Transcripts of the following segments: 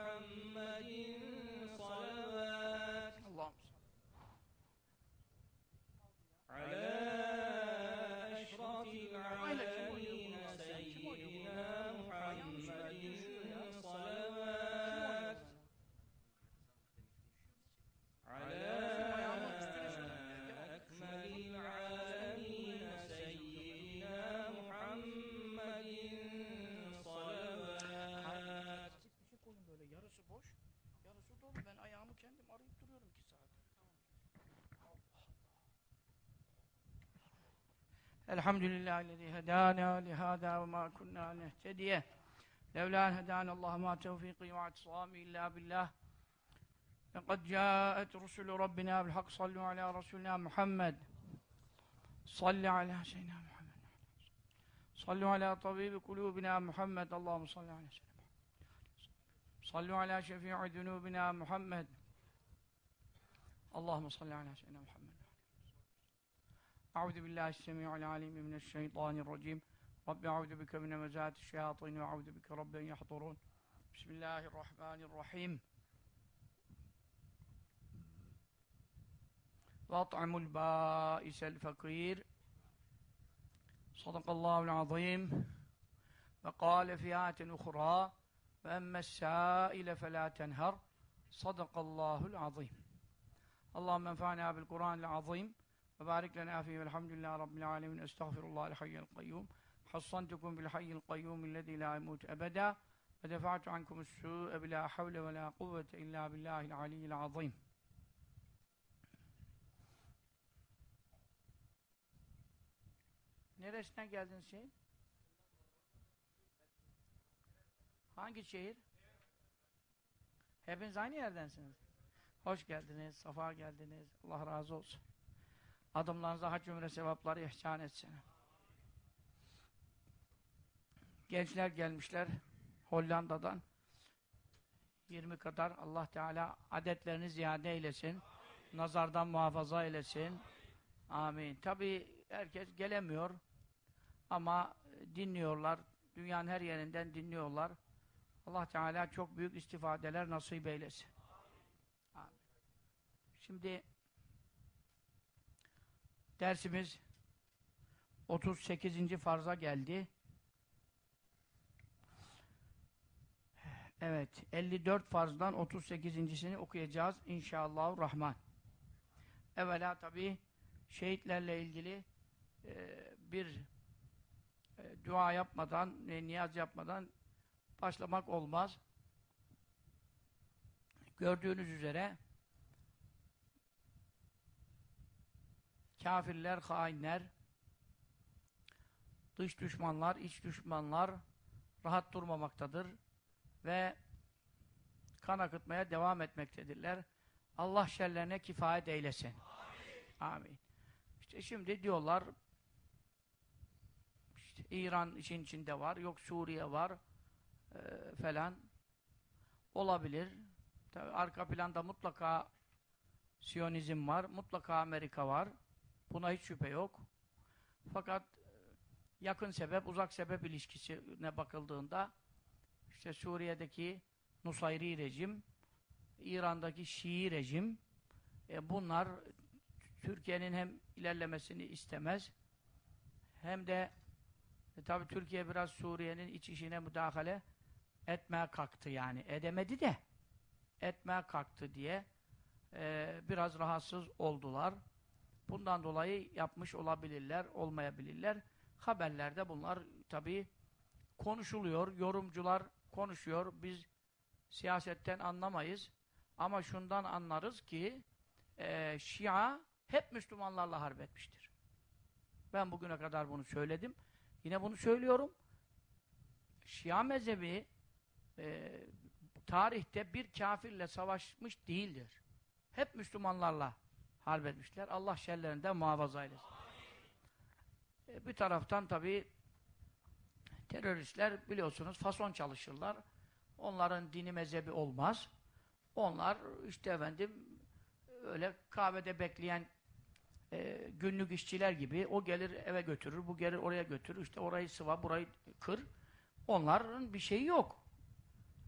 محمد صلوات اللهم على Elhamdülillahi hedana lihada ve ma kunna nehtediye. Levla en hedana Allah ma tevfiki ve atisami illa billah. لقد جاءت رسل ربنا بالحق صلوا على رسولنا محمد. صل على سيدنا محمد. صلوا على طبيب قلوبنا محمد. اللهم صل على سيدنا محمد. صلوا على شفيع ذنوبنا محمد. اللهم صل على سيدنا محمد. أعوذ بالله السميع العليم من الشيطان الرجيم. رب أعوذ بك من مزات الشياطين وأعوذ بك رب أن يحضرون. بسم الله الرحمن الرحيم. وأطعموا البائس الفقير. صدق الله العظيم. وقال في آية أخرى وأما السائل فلا تنهر. صدق الله العظيم. اللهم انفعنا بالقرآن العظيم. Ve barik lena fihi velhamdülillahi rabbil alemin. Estağfirullahal hayyel kayyum. Hassantukum bil hayyil kayyum illezî la imut ebeda. Ve defa'tu ankumus su'e bila havle ve la kuvvete illa billahil aliyyil azim. Neresinden geldiniz şehir? Hangi şehir? Hepiniz aynı yerdensiniz. Hoş geldiniz, safa geldiniz. Allah razı olsun. Adımlarınıza hac ömre sevapları ihsan etsin. Gençler gelmişler Hollanda'dan. 20 kadar Allah Teala adetlerini ziyade eylesin. Nazardan muhafaza eylesin. Amin. Tabi herkes gelemiyor. Ama dinliyorlar. Dünyanın her yerinden dinliyorlar. Allah Teala çok büyük istifadeler nasip eylesin. Amin. Şimdi dersimiz 38. farza geldi. Evet, 54 farzdan 38.sini okuyacağız inşallah rahman. Evvela tabi şehitlerle ilgili e, bir e, dua yapmadan, e, niyaz yapmadan başlamak olmaz. Gördüğünüz üzere kafirler, hainler, dış düşmanlar, iç düşmanlar rahat durmamaktadır ve kan akıtmaya devam etmektedirler. Allah şerlerine kifayet eylesin. Amin. Amin. İşte şimdi diyorlar işte İran için içinde var, yok Suriye var e, falan olabilir. Tabii arka planda mutlaka Siyonizm var, mutlaka Amerika var. Buna hiç şüphe yok. Fakat yakın sebep, uzak sebep ilişkisine bakıldığında işte Suriye'deki Nusayri rejim, İran'daki Şii rejim e, bunlar Türkiye'nin hem ilerlemesini istemez hem de e, tabi Türkiye biraz Suriye'nin iç işine müdahale etmeye kalktı yani. Edemedi de etmeye kalktı diye e, biraz rahatsız oldular. Bundan dolayı yapmış olabilirler, olmayabilirler. Haberlerde bunlar tabi konuşuluyor, yorumcular konuşuyor. Biz siyasetten anlamayız. Ama şundan anlarız ki e, Şia hep Müslümanlarla harp etmiştir. Ben bugüne kadar bunu söyledim. Yine bunu söylüyorum. Şia mezhebi e, tarihte bir kafirle savaşmış değildir. Hep Müslümanlarla harp etmişler. Allah şerlerinden muhafaza eylesin. E, bir taraftan tabi teröristler biliyorsunuz fason çalışırlar. Onların dini mezhebi olmaz. Onlar işte efendim öyle kahvede bekleyen e, günlük işçiler gibi o gelir eve götürür, bu gelir oraya götürür, işte orayı sıva, burayı kır. Onların bir şeyi yok.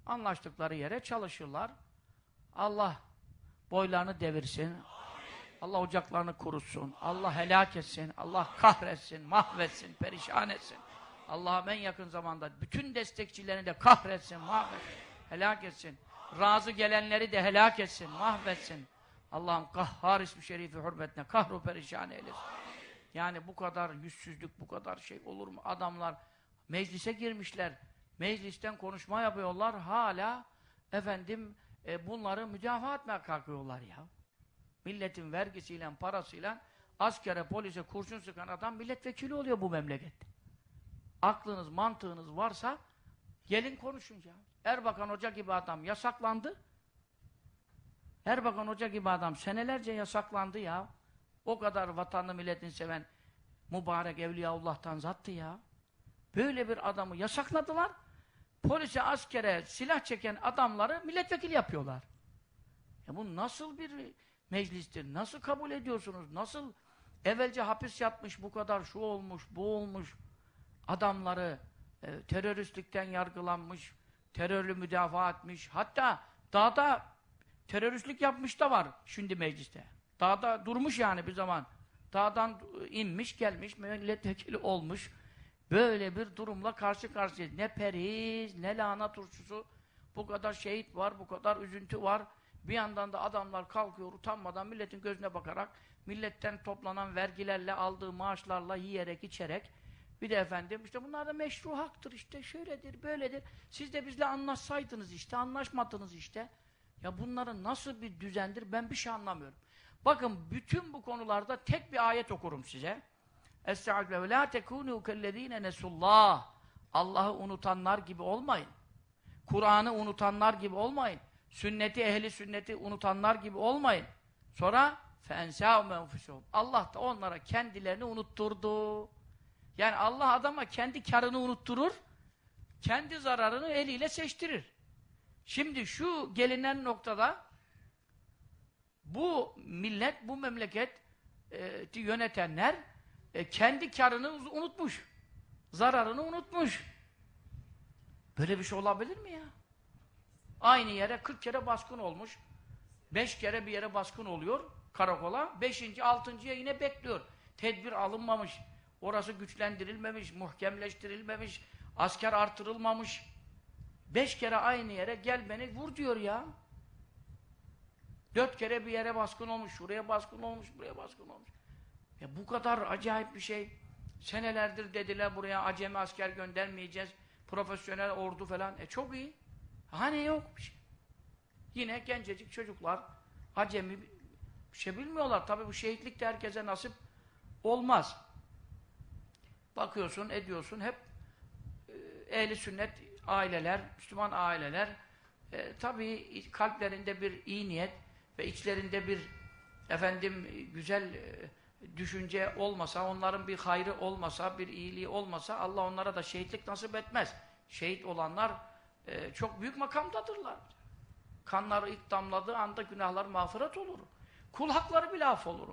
Anlaştıkları yere çalışırlar. Allah boylarını devirsin. Allah ocaklarını kurutsun. Allah helak etsin. Allah kahretsin, mahvetsin, perişan etsin. Allah'ım en yakın zamanda bütün destekçilerini de kahretsin, mahvetsin, helak etsin. Razı gelenleri de helak etsin, mahvetsin. Allah'ım kahhar ismi şerifi hürmetine kahru perişan eylesin. Yani bu kadar yüzsüzlük, bu kadar şey olur mu? Adamlar meclise girmişler. Meclisten konuşma yapıyorlar. Hala efendim e, bunları müdafaa etmeye kalkıyorlar ya. Milletin vergisiyle, parasıyla askere, polise kurşun sıkan adam milletvekili oluyor bu memlekette. Aklınız, mantığınız varsa gelin konuşun ya. Erbakan Hoca gibi adam yasaklandı. Erbakan Hoca gibi adam senelerce yasaklandı ya. O kadar vatanını milletini seven mübarek Evliyaullah'tan zattı ya. Böyle bir adamı yasakladılar. Polise, askere silah çeken adamları milletvekili yapıyorlar. Ya bu nasıl bir meclistir? Nasıl kabul ediyorsunuz? Nasıl evvelce hapis yatmış bu kadar şu olmuş, bu olmuş adamları e, teröristlikten yargılanmış, terörlü müdafaa etmiş. Hatta dağda teröristlik yapmış da var şimdi mecliste. Dağda durmuş yani bir zaman. Dağdan inmiş, gelmiş, milletvekili olmuş. Böyle bir durumla karşı karşıya. Ne periz, ne lahana turşusu. Bu kadar şehit var, bu kadar üzüntü var. Bir yandan da adamlar kalkıyor utanmadan milletin gözüne bakarak, milletten toplanan vergilerle, aldığı maaşlarla yiyerek, içerek. Bir de efendim işte bunlar da meşru haktır işte, şöyledir, böyledir. Siz de bizle anlaşsaydınız işte, anlaşmadınız işte. Ya bunların nasıl bir düzendir ben bir şey anlamıyorum. Bakın bütün bu konularda tek bir ayet okurum size. Estağfirullah ve la tekunu kellezine nesullah. Allah'ı unutanlar gibi olmayın. Kur'an'ı unutanlar gibi olmayın. Sünneti, ehli sünneti unutanlar gibi olmayın. Sonra fensâhum enfusûhum. Allah da onlara kendilerini unutturdu. Yani Allah adama kendi karını unutturur, kendi zararını eliyle seçtirir. Şimdi şu gelinen noktada bu millet, bu memleket e, yönetenler e, kendi karını unutmuş. Zararını unutmuş. Böyle bir şey olabilir mi ya? Aynı yere 40 kere baskın olmuş. 5 kere bir yere baskın oluyor karakola. 5. 6.ya yine bekliyor. Tedbir alınmamış. Orası güçlendirilmemiş, muhkemleştirilmemiş, asker artırılmamış. Beş kere aynı yere gel beni vur diyor ya. Dört kere bir yere baskın olmuş, şuraya baskın olmuş, buraya baskın olmuş. Ya bu kadar acayip bir şey. Senelerdir dediler buraya acemi asker göndermeyeceğiz. Profesyonel ordu falan. E çok iyi. Hani yok bir şey. Yine gencecik çocuklar acemi bir şey bilmiyorlar. Tabii bu şehitlik de herkese nasip olmaz. Bakıyorsun, ediyorsun hep e, ehli sünnet aileler, Müslüman aileler e, tabii kalplerinde bir iyi niyet ve içlerinde bir efendim güzel e, düşünce olmasa, onların bir hayrı olmasa, bir iyiliği olmasa Allah onlara da şehitlik nasip etmez. Şehit olanlar e, çok büyük makamdadırlar. Kanları ilk damladığı anda günahlar mağfiret olur. Kul hakları bile af olur.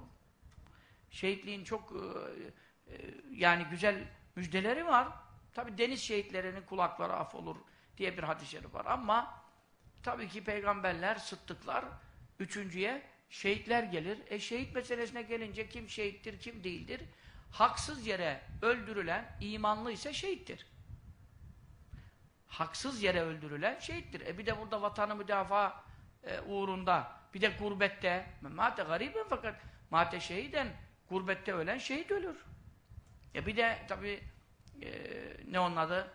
Şehitliğin çok e, e, yani güzel müjdeleri var. Tabi deniz şehitlerinin kulakları af olur diye bir şerif var. Ama tabii ki peygamberler, sıddıklar üçüncüye şehitler gelir. E şehit meselesine gelince kim şehittir, kim değildir? Haksız yere öldürülen imanlı ise şehittir. Haksız yere öldürülen şehittir. E bir de burada vatanı müdafaa e, uğrunda, bir de gurbette, mate gariben fakat mate şehiden, gurbette ölen şehit ölür. E bir de tabi e, ne onun adı?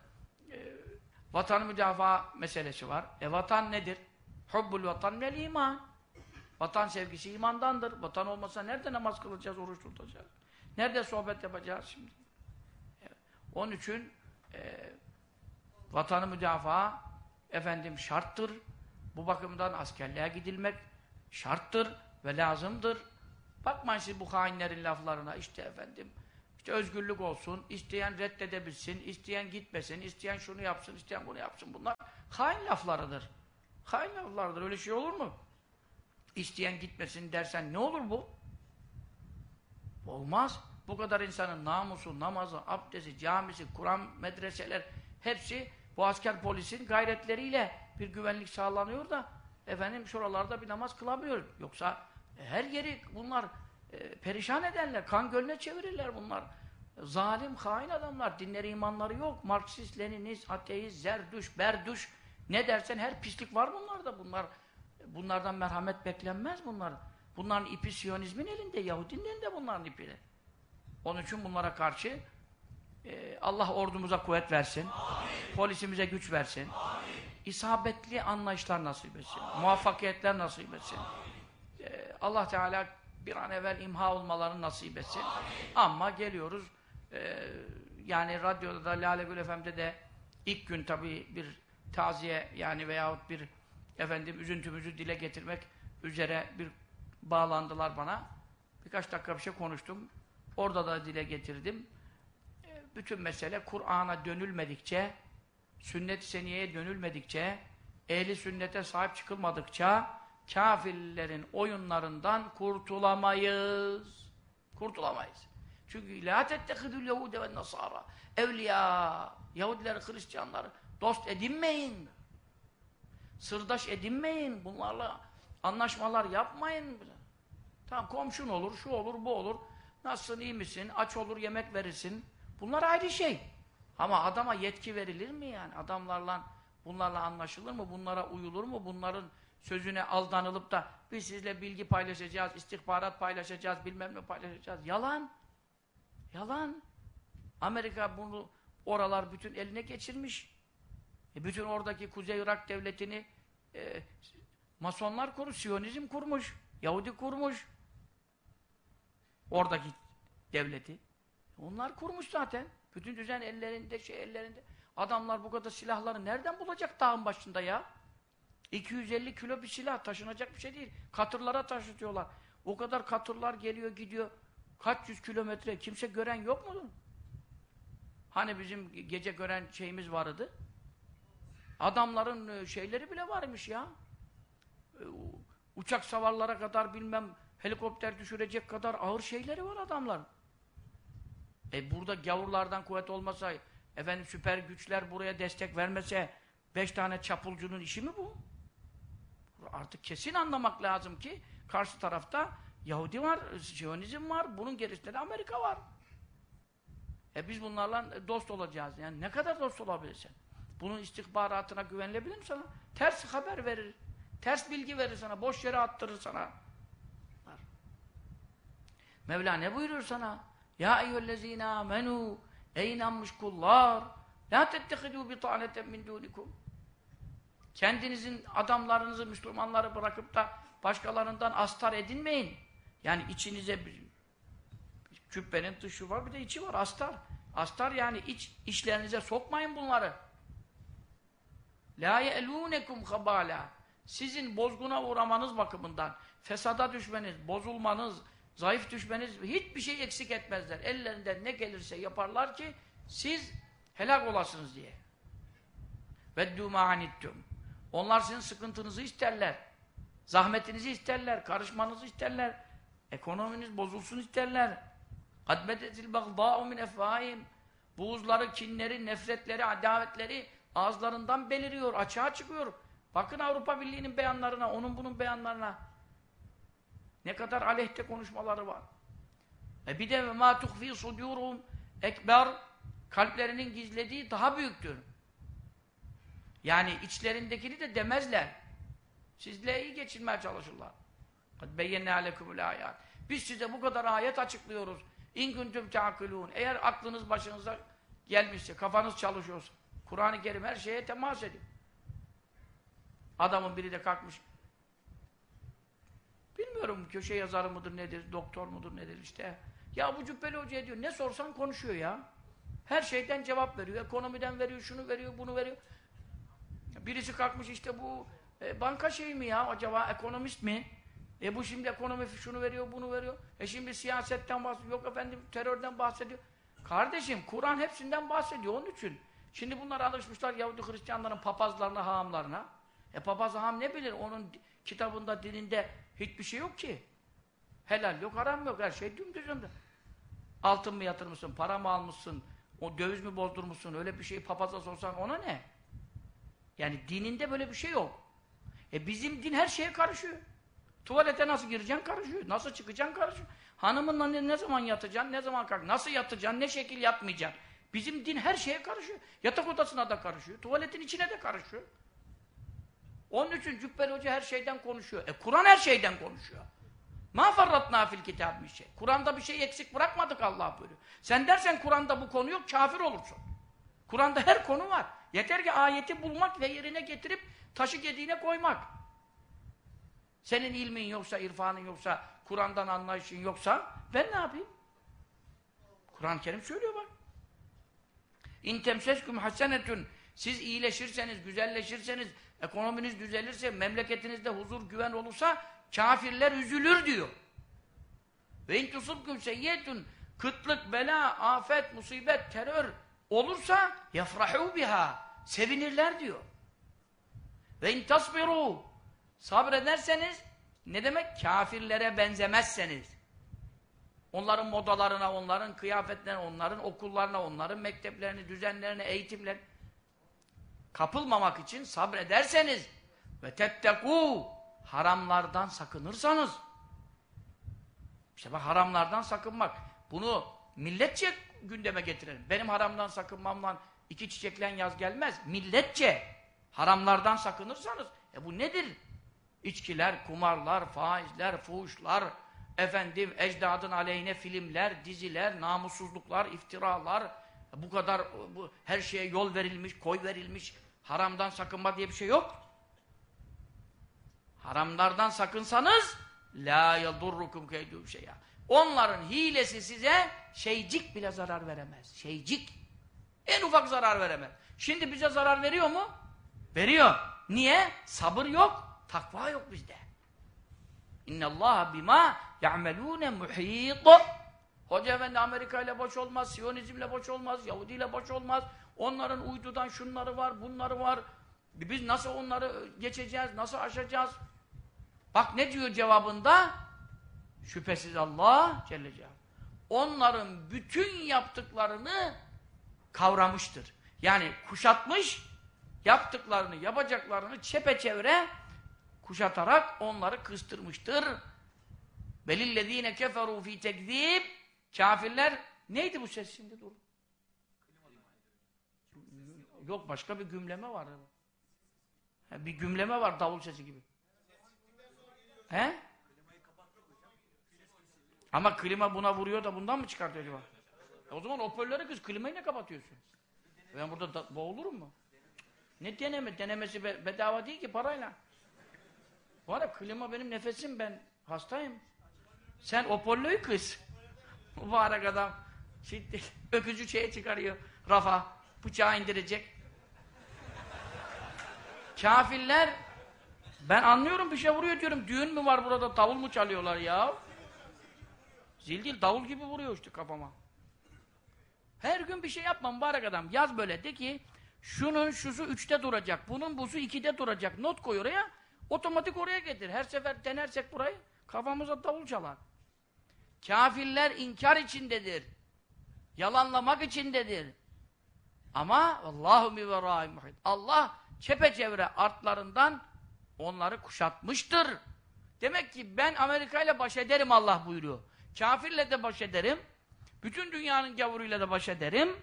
E, vatanı müdafaa meselesi var. E vatan nedir? Hubbul vatan minel iman. Vatan sevgisi imandandır. Vatan olmasa nerede namaz kılacağız, oruç tutacağız? Nerede sohbet yapacağız şimdi? Onun için e, vatanı müdafaa efendim şarttır. Bu bakımdan askerliğe gidilmek şarttır ve lazımdır. Bakmayın siz bu hainlerin laflarına işte efendim işte özgürlük olsun, isteyen reddedebilsin, isteyen gitmesin, isteyen şunu yapsın, isteyen bunu yapsın. Bunlar hain laflarıdır. Hain laflarıdır. Öyle şey olur mu? İsteyen gitmesin dersen ne olur bu? Olmaz. Bu kadar insanın namusu, namazı, abdesti, camisi, Kur'an, medreseler hepsi bu asker polisin gayretleriyle bir güvenlik sağlanıyor da efendim şuralarda bir namaz kılamıyoruz. Yoksa e, her yeri bunlar e, perişan ederler. Kan gölüne çevirirler bunlar. Zalim, hain adamlar. Dinleri, imanları yok. Marksist, Leninist, ateist, zerduş, berduş ne dersen her pislik var bunlarda. Bunlar bunlardan merhamet beklenmez bunlar. Bunların ipi Siyonizmin elinde, Yahudinin elinde bunların ipi. Onun için bunlara karşı e, Allah ordumuza kuvvet versin. Amin. Polisimize güç versin. Amin. İsabetli anlayışlar nasip etsin. Muvaffakiyetler nasip etsin. E, Allah Teala bir an evvel imha olmalarını nasip etsin. Amin. Ama geliyoruz e, yani radyoda da Lale Gül FM'de de ilk gün tabii bir taziye yani veyahut bir efendim üzüntümüzü dile getirmek üzere bir bağlandılar bana. Birkaç dakika bir şey konuştum. Orada da dile getirdim. Bütün mesele Kur'an'a dönülmedikçe, sünnet-i seniyeye dönülmedikçe, ehli sünnete sahip çıkılmadıkça kafirlerin oyunlarından kurtulamayız. Kurtulamayız. Çünkü la tettehidul yehude ve nasara evliya Yahudileri, Hristiyanları dost edinmeyin. Sırdaş edinmeyin. Bunlarla anlaşmalar yapmayın. Tamam komşun olur, şu olur, bu olur. Nasılsın, iyi misin? Aç olur, yemek verirsin. Bunlar ayrı şey. Ama adama yetki verilir mi yani? Adamlarla, bunlarla anlaşılır mı? Bunlara uyulur mu? Bunların sözüne aldanılıp da biz sizle bilgi paylaşacağız, istihbarat paylaşacağız, bilmem ne paylaşacağız. Yalan. Yalan. Amerika bunu oralar bütün eline geçirmiş. E bütün oradaki Kuzey Irak devletini e, Masonlar kurmuş, Siyonizm kurmuş, Yahudi kurmuş. Oradaki devleti. Onlar kurmuş zaten. Bütün düzen ellerinde, şey ellerinde. Adamlar bu kadar silahları nereden bulacak dağın başında ya? 250 kilo bir silah taşınacak bir şey değil. Katırlara taşıtıyorlar. O kadar katırlar geliyor gidiyor. Kaç yüz kilometre kimse gören yok mu? Hani bizim gece gören şeyimiz vardı. Adamların e, şeyleri bile varmış ya. E, uçak savarlara kadar bilmem helikopter düşürecek kadar ağır şeyleri var adamlar. E burada gavurlardan kuvvet olmasa, efendim süper güçler buraya destek vermese, beş tane çapulcunun işi mi bu? Artık kesin anlamak lazım ki karşı tarafta Yahudi var, Siyonizm var, bunun gerisinde de Amerika var. E biz bunlarla dost olacağız. Yani ne kadar dost olabilirsin? Bunun istihbaratına güvenilebilir mi sana? Ters haber verir. Ters bilgi verir sana. Boş yere attırır sana. Mevla ne buyuruyor sana? Ya eyyühellezine amenu Ey inanmış kullar La tettehidû bitâneten min dûnikum Kendinizin adamlarınızı, Müslümanları bırakıp da başkalarından astar edinmeyin. Yani içinize bir cübbenin dışı var bir de içi var astar. Astar yani iç işlerinize sokmayın bunları. La ye'lûnekum habâlâ Sizin bozguna uğramanız bakımından, fesada düşmeniz, bozulmanız, zayıf düşmeniz hiçbir şey eksik etmezler. Ellerinden ne gelirse yaparlar ki siz helak olasınız diye. Veddû ma'anittum. Onlar sizin sıkıntınızı isterler. Zahmetinizi isterler, karışmanızı isterler. Ekonominiz bozulsun isterler. Kadmedetil bagdâ'u min efvâhim. Buğuzları, kinleri, nefretleri, adavetleri ağızlarından beliriyor, açığa çıkıyor. Bakın Avrupa Birliği'nin beyanlarına, onun bunun beyanlarına. Ne kadar aleyhte konuşmaları var. E bir de ma tuhfi sudurum ekber kalplerinin gizlediği daha büyüktür. Yani içlerindekini de demezler. Sizle iyi geçinmeye çalışırlar. Beyyenne alekumul ayat. Biz size bu kadar ayet açıklıyoruz. İn kuntum ta'kulun. Eğer aklınız başınıza gelmişse, kafanız çalışıyorsa. Kur'an-ı Kerim her şeye temas ediyor. Adamın biri de kalkmış Bilmiyorum köşe yazarı mıdır nedir, doktor mudur nedir işte. Ya bu Cübbeli Hoca'ya diyor ne sorsan konuşuyor ya. Her şeyden cevap veriyor. Ekonomiden veriyor, şunu veriyor, bunu veriyor. Birisi kalkmış işte bu e, banka şey mi ya acaba ekonomist mi? E bu şimdi ekonomi şunu veriyor, bunu veriyor. E şimdi siyasetten bahsediyor, yok efendim terörden bahsediyor. Kardeşim Kur'an hepsinden bahsediyor onun için. Şimdi bunlar alışmışlar Yahudi Hristiyanların papazlarına, hahamlarına. E papaz haham ne bilir? Onun kitabında, dilinde hiçbir şey yok ki. Helal yok, haram yok. Her şey dümdüz dümdüz. Altın mı yatırmışsın, para mı almışsın, o döviz mi bozdurmuşsun, öyle bir şey papaza sorsan ona ne? Yani dininde böyle bir şey yok. E bizim din her şeye karışıyor. Tuvalete nasıl gireceksin karışıyor. Nasıl çıkacaksın karışıyor. Hanımınla ne, ne zaman yatacaksın, ne zaman kalk, nasıl yatacaksın, ne şekil yatmayacaksın. Bizim din her şeye karışıyor. Yatak odasına da karışıyor. Tuvaletin içine de karışıyor. Onun için Cübbeli Hoca her şeyden konuşuyor. E Kur'an her şeyden konuşuyor. Ma farratna fil kitab bir şey. Kur'an'da bir şey eksik bırakmadık Allah buyuruyor. Sen dersen Kur'an'da bu konu yok, kafir olursun. Kur'an'da her konu var. Yeter ki ayeti bulmak ve yerine getirip taşı gediğine koymak. Senin ilmin yoksa, irfanın yoksa, Kur'an'dan anlayışın yoksa ben ne yapayım? Kur'an-ı Kerim söylüyor bak. İn temseskum hasenetun siz iyileşirseniz, güzelleşirseniz, ekonominiz düzelirse, memleketinizde huzur, güven olursa kafirler üzülür diyor. Ve in tusubkum seyyetun kıtlık, bela, afet, musibet, terör olursa yafrahu biha sevinirler diyor. Ve in tasbiru sabrederseniz ne demek? Kafirlere benzemezseniz. Onların modalarına, onların kıyafetlerine, onların okullarına, onların mekteplerini, düzenlerine, eğitimler kapılmamak için sabrederseniz ve tettekû haramlardan sakınırsanız işte bak haramlardan sakınmak. Bunu milletçe gündeme getirelim. Benim haramdan sakınmamla iki çiçeklen yaz gelmez. Milletçe haramlardan sakınırsanız e bu nedir? İçkiler, kumarlar, faizler, fuhuşlar, efendim ecdadın aleyhine filmler, diziler, namussuzluklar, iftiralar, bu kadar bu, her şeye yol verilmiş, koy verilmiş, haramdan sakınma diye bir şey yok. Haramlardan sakınsanız la yadurrukum keydû şey'a. Onların hilesi size şeycik bile zarar veremez. Şeycik. En ufak zarar veremez. Şimdi bize zarar veriyor mu? Veriyor. Niye? Sabır yok, takva yok bizde. İnnallâhe bimâ ya'melûne muhît. Hoca efendi Amerika ile boş olmaz, Siyonizmle boş olmaz, Yahudi ile boş olmaz. Onların uydudan şunları var, bunları var. Biz nasıl onları geçeceğiz, nasıl aşacağız? Bak ne diyor cevabında? Şüphesiz Allah Celle Celaluhu. Onların bütün yaptıklarını kavramıştır. Yani kuşatmış, yaptıklarını, yapacaklarını çepeçevre kuşatarak onları kıstırmıştır. Belillezine keferu fi tekzib kafirler neydi bu ses şimdi dur. Yok başka bir gümleme var. Ha, Bir gümleme var davul sesi gibi. He? Ama klima buna vuruyor da bundan mı çıkartıyor acaba? O zaman hoparlörü kız klimayı ne kapatıyorsun? Ben burada da, boğulurum mu? Ne deneme? Denemesi be- bedava değil ki parayla. Var ya klima benim nefesim ben hastayım. Sen hoparlörü kız. Mübarek adam. Şimdi öküzü şeye çıkarıyor. Rafa. Bıçağı indirecek. Kafirler ben anlıyorum bir şey vuruyor diyorum. Düğün mü var burada? Davul mu çalıyorlar ya? Zil değil, davul gibi vuruyor işte kafama. Her gün bir şey yapma mübarek adam. Yaz böyle de ki şunun şusu üçte duracak, bunun busu ikide duracak. Not koy oraya, otomatik oraya getir. Her sefer denersek burayı kafamıza davul çalar. Kafirler inkar içindedir. Yalanlamak içindedir. Ama Allahu mi verâi muhit. Allah çepeçevre artlarından onları kuşatmıştır. Demek ki ben Amerika ile baş ederim Allah buyuruyor. Kafirle de baş ederim. Bütün dünyanın gavuruyla da baş ederim.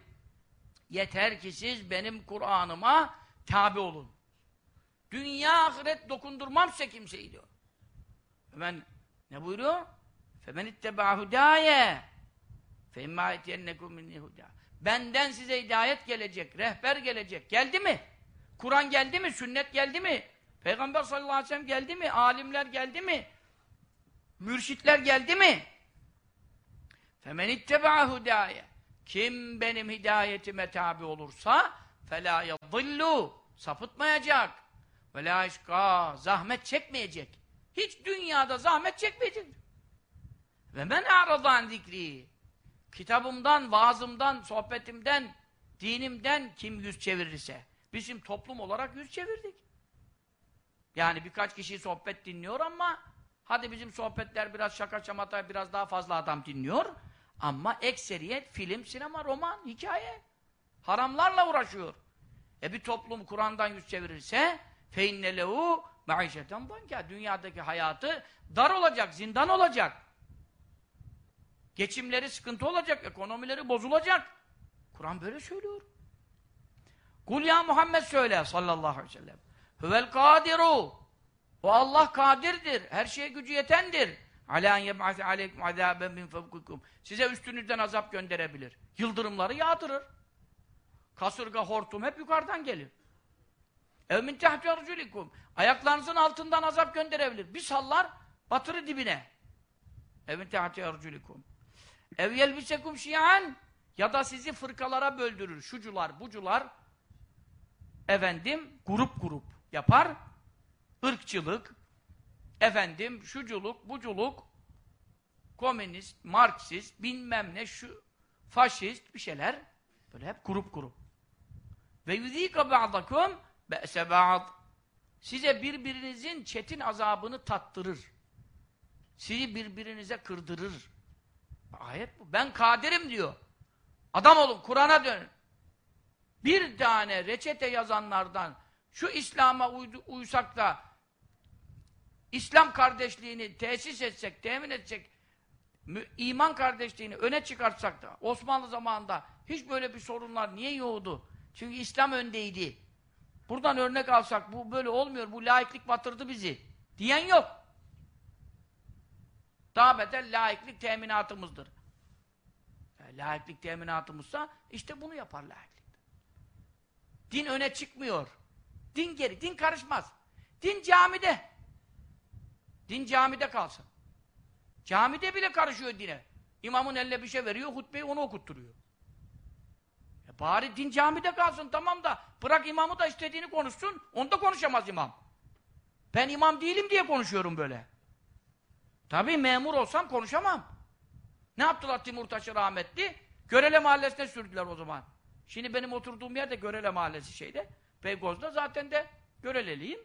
Yeter ki siz benim Kur'an'ıma tabi olun. Dünya ahiret dokundurmam size kimseyi diyor. Hemen ne buyuruyor? فَمَنِ اتَّبَعَ هُدَايَ فَاِمَّا اَتْيَنَّكُمْ مِنِّي هُدَى Benden size hidayet gelecek, rehber gelecek. Geldi mi? Kur'an geldi mi? Sünnet geldi mi? Peygamber sallallahu aleyhi ve sellem geldi mi? Alimler geldi mi? Mürşitler geldi mi? فَمَنِ اتَّبَعَ هُدَايَ Kim benim hidayetime tabi olursa فَلَا يَضِلُّ Sapıtmayacak. وَلَا اِشْقَى Zahmet çekmeyecek. Hiç dünyada zahmet çekmeyecek. Ve men a'radan zikri. Kitabımdan, vaazımdan, sohbetimden, dinimden kim yüz çevirirse. Bizim toplum olarak yüz çevirdik. Yani birkaç kişi sohbet dinliyor ama hadi bizim sohbetler biraz şaka şamata biraz daha fazla adam dinliyor. Ama ekseriyet film, sinema, roman, hikaye. Haramlarla uğraşıyor. E bir toplum Kur'an'dan yüz çevirirse feinne lehu maişeten banka. Dünyadaki hayatı dar olacak, zindan olacak. Geçimleri sıkıntı olacak, ekonomileri bozulacak. Kur'an böyle söylüyor. Kul ya Muhammed söyle sallallahu aleyhi ve sellem. Huvel kadiru. O Allah kadirdir. Her şeye gücü yetendir. Alâ yeb'ase aleykum azâben min fevkikum. Size üstünüzden azap gönderebilir. Yıldırımları yağdırır. Kasırga, hortum hep yukarıdan gelir. Ev min tehti arculikum. Ayaklarınızın altından azap gönderebilir. Bir sallar, batırı dibine. Ev min tehti arculikum. Ev yelbisekum şiyan. Ya da sizi fırkalara böldürür. Şucular, bucular. Efendim, grup grup yapar. Irkçılık, efendim, şuculuk, buculuk, komünist, marksist, bilmem ne, şu faşist bir şeyler. Böyle hep grup grup. Ve yuzîka ba'dakum be'se ba'd. Size birbirinizin çetin azabını tattırır. Sizi birbirinize kırdırır. Ayet bu. Ben kaderim diyor. Adam olun, Kur'an'a dönün. Bir tane reçete yazanlardan şu İslam'a uysak da İslam kardeşliğini tesis etsek, temin mü- iman kardeşliğini öne çıkartsak da Osmanlı zamanında hiç böyle bir sorunlar niye yoğdu? Çünkü İslam öndeydi. Buradan örnek alsak bu böyle olmuyor, bu laiklik batırdı bizi. Diyen yok. Daha beter laiklik teminatımızdır. E, laiklik teminatımızsa işte bunu yapar laiklik. Din öne çıkmıyor. Din geri, din karışmaz. Din camide. Din camide kalsın. Camide bile karışıyor dine. İmamın eline bir şey veriyor, hutbeyi onu okutturuyor. E bari din camide kalsın tamam da bırak imamı da istediğini konuşsun, onu da konuşamaz imam. Ben imam değilim diye konuşuyorum böyle. Tabii memur olsam konuşamam. Ne yaptılar Timur Taşı rahmetli? Görele mahallesine sürdüler o zaman. Şimdi benim oturduğum yer de Görele mahallesi şeyde. Beykoz'da zaten de Göreleliyim.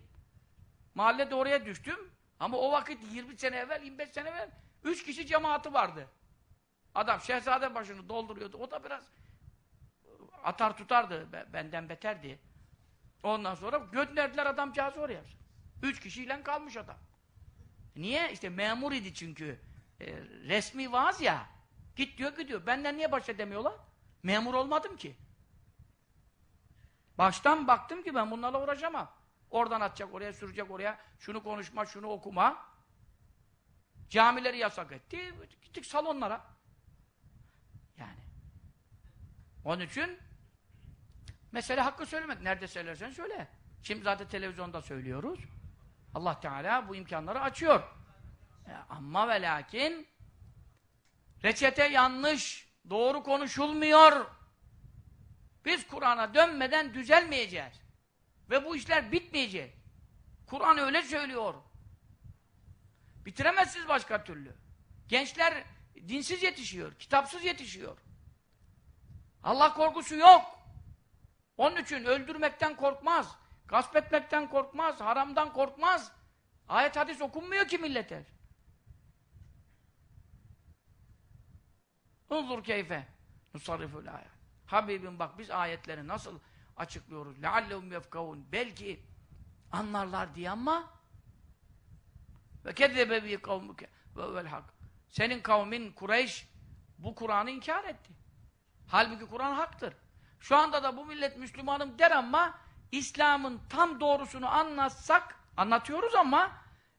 Mahallede oraya düştüm. Ama o vakit 20 sene evvel, 25 sene evvel 3 kişi cemaati vardı. Adam şehzade başını dolduruyordu. O da biraz atar tutardı. be- Benden beterdi. Ondan sonra gönderdiler adamcağızı oraya. Üç kişiyle kalmış adam. Niye? İşte memur idi çünkü. E, resmi vaaz ya. Git diyor gidiyor. Benden niye baş edemiyorlar? Memur olmadım ki. Baştan baktım ki ben bunlarla uğraşamam. Oradan atacak, oraya sürecek, oraya şunu konuşma, şunu okuma. Camileri yasak etti. Gittik salonlara. Yani. Onun için mesele hakkı söylemek. Nerede söylersen söyle. Şimdi zaten televizyonda söylüyoruz. Allah Teala bu imkanları açıyor. E, ama ve lakin reçete yanlış, doğru konuşulmuyor. Biz Kur'an'a dönmeden düzelmeyeceğiz. Ve bu işler bitmeyecek. Kur'an öyle söylüyor. Bitiremezsiniz başka türlü. Gençler dinsiz yetişiyor, kitapsız yetişiyor. Allah korkusu yok. Onun için öldürmekten korkmaz, gasp etmekten korkmaz, haramdan korkmaz. Ayet hadis okunmuyor ki millete. Unzur keyfe nusarriful ayet. Habibim bak biz ayetleri nasıl açıklıyoruz. Leallehum yefkavun. Belki anlarlar diye ama ve kezzebe bi kavmuke ve vel hak. Senin kavmin Kureyş bu Kur'an'ı inkar etti. Halbuki Kur'an haktır. Şu anda da bu millet Müslümanım der ama İslam'ın tam doğrusunu anlatsak anlatıyoruz ama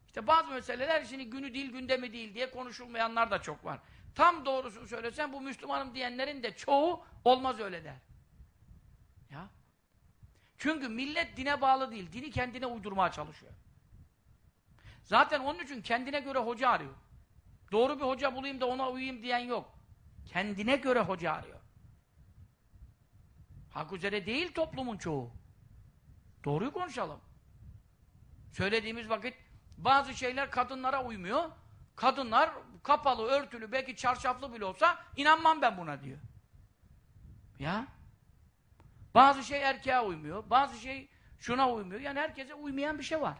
işte bazı meseleler şimdi günü değil gündemi değil diye konuşulmayanlar da çok var. Tam doğrusunu söylesen bu Müslümanım diyenlerin de çoğu olmaz öyle der. Ya. Çünkü millet dine bağlı değil. Dini kendine uydurmaya çalışıyor. Zaten onun için kendine göre hoca arıyor. Doğru bir hoca bulayım da ona uyuyayım diyen yok. Kendine göre hoca arıyor. Hak üzere değil toplumun çoğu. Doğruyu konuşalım. Söylediğimiz vakit bazı şeyler kadınlara uymuyor. Kadınlar kapalı, örtülü, belki çarşaflı bile olsa inanmam ben buna diyor. Ya. Bazı şey erkeğe uymuyor, bazı şey şuna uymuyor. Yani herkese uymayan bir şey var.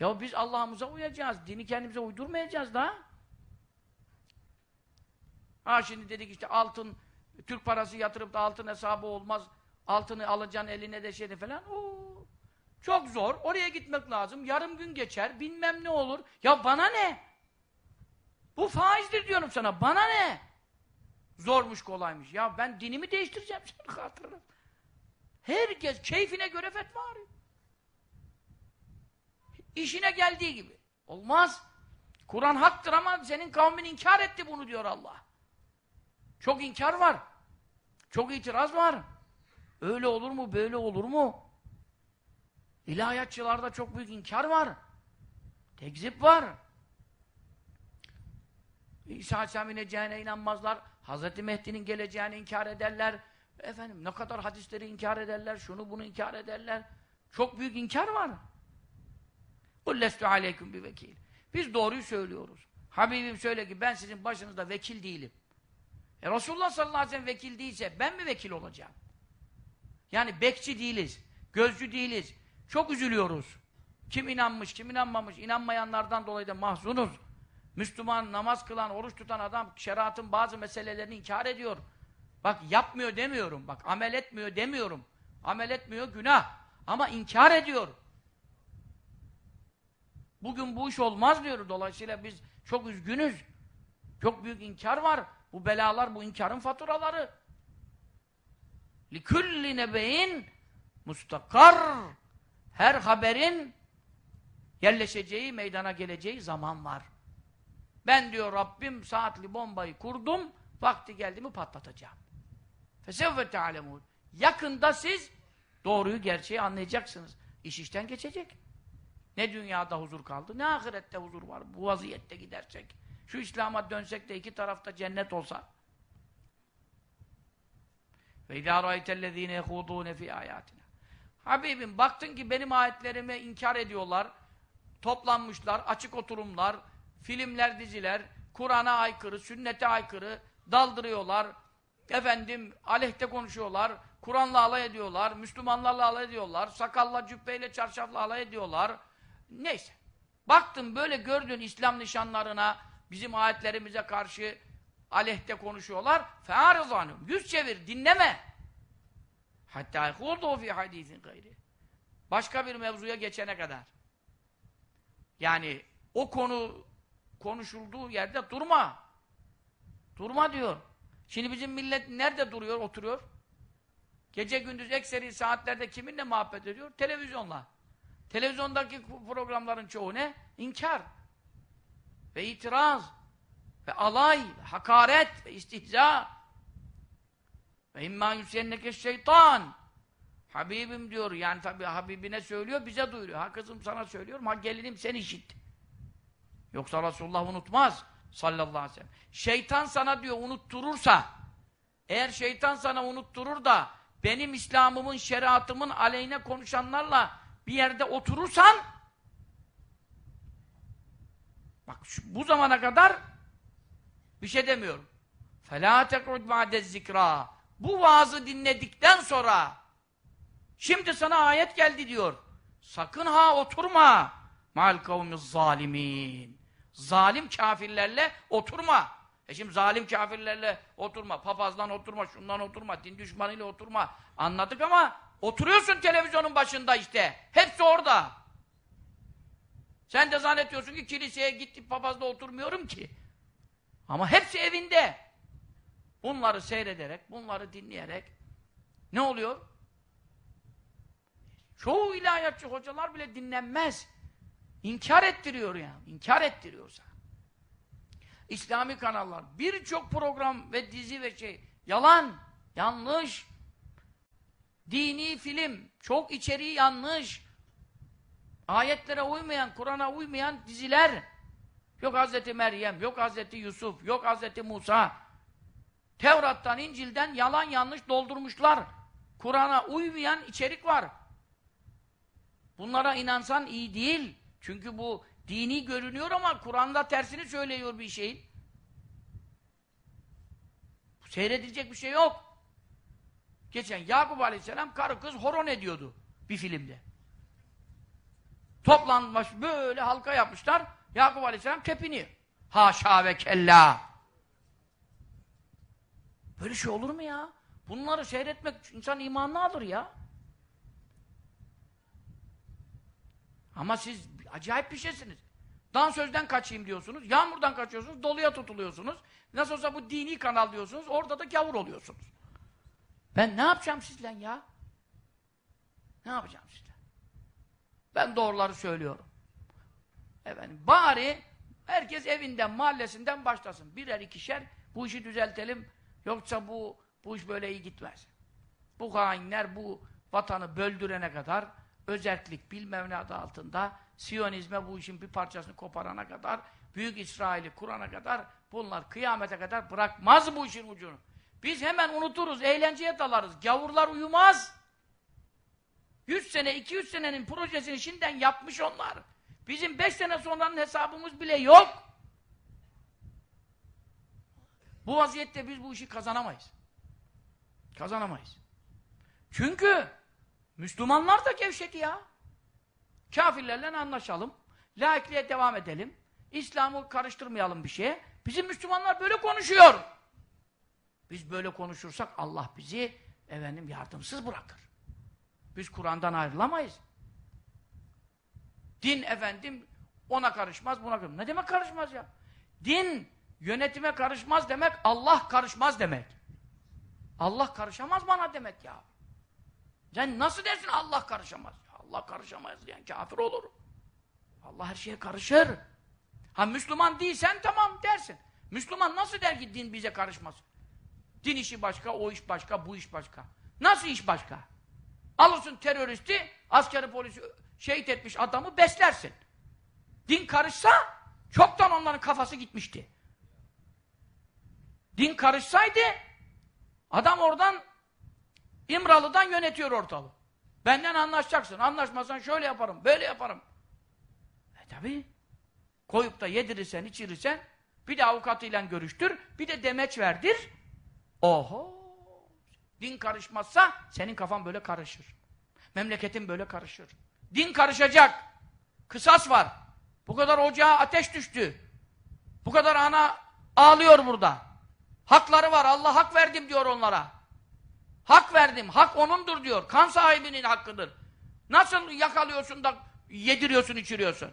Ya biz Allah'ımıza uyacağız, dini kendimize uydurmayacağız da. Ha şimdi dedik işte altın, Türk parası yatırıp da altın hesabı olmaz. altını alacaksın eline de şeyde falan. Oo, çok zor. Oraya gitmek lazım. Yarım gün geçer. Bilmem ne olur. Ya bana ne? Bu faizdir diyorum sana. Bana ne? Zormuş kolaymış. Ya ben dinimi değiştireceğim senin hatırına. Herkes keyfine göre fetva arıyor. İşine geldiği gibi. Olmaz. Kur'an haktır ama senin kavmin inkar etti bunu diyor Allah. Çok inkar var. Çok itiraz var. Öyle olur mu, böyle olur mu? İlahiyatçılarda çok büyük inkar var. Tekzip var. İsa Aleyhisselam'ın ineceğine inanmazlar. Hazreti Mehdi'nin geleceğini inkar ederler. Efendim ne kadar hadisleri inkar ederler, şunu bunu inkar ederler. Çok büyük inkar var. Kullestu aleyküm bir vekil. Biz doğruyu söylüyoruz. Habibim söyle ki ben sizin başınızda vekil değilim. E Resulullah sallallahu aleyhi ve sellem vekil değilse ben mi vekil olacağım? Yani bekçi değiliz, gözcü değiliz. Çok üzülüyoruz. Kim inanmış, kim inanmamış, inanmayanlardan dolayı da mahzunuz. Müslüman, namaz kılan, oruç tutan adam şeriatın bazı meselelerini inkar ediyor. Bak yapmıyor demiyorum, bak amel etmiyor demiyorum. Amel etmiyor günah. Ama inkar ediyor. Bugün bu iş olmaz diyor. Dolayısıyla biz çok üzgünüz. Çok büyük inkar var. Bu belalar, bu inkarın faturaları. لِكُلِّ نَبَيِّنْ mustakar. Her haberin yerleşeceği, meydana geleceği zaman var. Ben diyor Rabbim saatli bombayı kurdum, vakti geldi mi patlatacağım. فَسَوْفَ تَعْلَمُونَ Yakında siz doğruyu, gerçeği anlayacaksınız. İş işten geçecek. Ne dünyada huzur kaldı, ne ahirette huzur var. Bu vaziyette gidersek. Şu İslam'a dönsek de iki tarafta cennet olsa. Ve idâ râitellezîne yehûdûne fî âyâtina. Habibim baktın ki benim ayetlerimi inkar ediyorlar. Toplanmışlar, açık oturumlar, filmler, diziler, Kur'an'a aykırı, sünnete aykırı, daldırıyorlar. Efendim, aleyhte konuşuyorlar, Kur'an'la alay ediyorlar, Müslümanlarla alay ediyorlar, sakalla, cübbeyle, çarşafla alay ediyorlar. Neyse. Baktın böyle gördün İslam nişanlarına, bizim ayetlerimize karşı aleyhte konuşuyorlar. Fe'arizanum. Yüz çevir, dinleme. Hatta yehûdû fî hadîsin gayri. Başka bir mevzuya geçene kadar. Yani o konu konuşulduğu yerde durma. Durma diyor. Şimdi bizim millet nerede duruyor, oturuyor? Gece gündüz ekseri saatlerde kiminle muhabbet ediyor? Televizyonla. Televizyondaki programların çoğu ne? İnkar. Ve itiraz. Ve alay, ve hakaret, ve istihza. Ve imma yüsenneke şeytan. Habibim diyor, yani tabi Habibine söylüyor, bize duyuruyor. Ha kızım sana söylüyorum, ha gelinim sen işit. Yoksa Resulullah unutmaz. Sallallahu aleyhi ve sellem. Şeytan sana diyor unutturursa, eğer şeytan sana unutturur da, benim İslam'ımın, şeriatımın aleyhine konuşanlarla bir yerde oturursan, bak şu, bu zamana kadar bir şey demiyorum. فَلَا تَقْعُدْ بَعْدَ zikra. Bu vaazı dinledikten sonra şimdi sana ayet geldi diyor. Sakın ha oturma. Mal kavmiz zalimin. Zalim kafirlerle oturma. E şimdi zalim kafirlerle oturma, papazdan oturma, şundan oturma, din düşmanıyla oturma. Anladık ama oturuyorsun televizyonun başında işte. Hepsi orada. Sen de zannediyorsun ki kiliseye gittim papazla oturmuyorum ki. Ama hepsi evinde. Bunları seyrederek, bunları dinleyerek ne oluyor? Çoğu ilahiyatçı hocalar bile dinlenmez. İnkar ettiriyor ya. İnkar ettiriyor. İslami kanallar, birçok program ve dizi ve şey yalan, yanlış. Dini film, çok içeriği yanlış. Ayetlere uymayan, Kur'an'a uymayan diziler. Yok Hazreti Meryem, yok Hazreti Yusuf, yok Hazreti Musa. Tevrat'tan, İncil'den yalan yanlış doldurmuşlar. Kur'an'a uymayan içerik var. Bunlara inansan iyi değil. Çünkü bu dini görünüyor ama Kur'an'da tersini söylüyor bir şeyin. Seyredilecek bir şey yok. Geçen Yakup Aleyhisselam karı kız horon ediyordu bir filmde. Toplanmış böyle halka yapmışlar. Yakup Aleyhisselam tepiniyor. Haşa ve kella. Böyle şey olur mu ya? Bunları seyretmek insan imanını alır ya. Ama siz acayip bir şeysiniz. Dansözden kaçayım diyorsunuz, yağmurdan kaçıyorsunuz, doluya tutuluyorsunuz. Nasıl olsa bu dini kanal diyorsunuz, orada da gavur oluyorsunuz. Ben ne yapacağım sizle ya? Ne yapacağım sizle? Ben doğruları söylüyorum. Efendim, bari herkes evinden, mahallesinden başlasın. Birer ikişer bu işi düzeltelim. Yoksa bu bu iş böyle iyi gitmez. Bu hainler bu vatanı böldürene kadar özellik bilmem ne adı altında Siyonizme bu işin bir parçasını koparana kadar Büyük İsrail'i kurana kadar bunlar kıyamete kadar bırakmaz bu işin ucunu. Biz hemen unuturuz, eğlenceye dalarız. Gavurlar uyumaz. 100 sene, 200 senenin projesini şimdiden yapmış onlar. Bizim 5 sene sonranın hesabımız bile yok. Bu vaziyette biz bu işi kazanamayız. Kazanamayız. Çünkü Müslümanlar da gevşedi ya. Kafirlerle anlaşalım. Laikliğe devam edelim. İslam'ı karıştırmayalım bir şeye. Bizim Müslümanlar böyle konuşuyor. Biz böyle konuşursak Allah bizi efendim yardımsız bırakır. Biz Kur'an'dan ayrılamayız. Din efendim ona karışmaz, buna karışmaz. Ne demek karışmaz ya? Din yönetime karışmaz demek, Allah karışmaz demek. Allah karışamaz bana demek ya. Sen nasıl dersin Allah karışamaz? Allah karışamaz diyen kafir olur. Allah her şeye karışır. Ha Müslüman değilsen tamam dersin. Müslüman nasıl der ki din bize karışmaz? Din işi başka, o iş başka, bu iş başka. Nasıl iş başka? Alırsın teröristi, askeri polisi şehit etmiş adamı beslersin. Din karışsa çoktan onların kafası gitmişti. Din karışsaydı adam oradan İmralı'dan yönetiyor ortalığı. Benden anlaşacaksın. Anlaşmasan şöyle yaparım, böyle yaparım. E tabi. Koyup da yedirirsen, içirirsen bir de avukatıyla görüştür, bir de demeç verdir. Oho! Din karışmazsa senin kafan böyle karışır. Memleketin böyle karışır. Din karışacak. Kısas var. Bu kadar ocağa ateş düştü. Bu kadar ana ağlıyor burada. Hakları var. Allah hak verdim diyor onlara. Hak verdim. Hak onundur diyor. Kan sahibinin hakkıdır. Nasıl yakalıyorsun da yediriyorsun, içiriyorsun?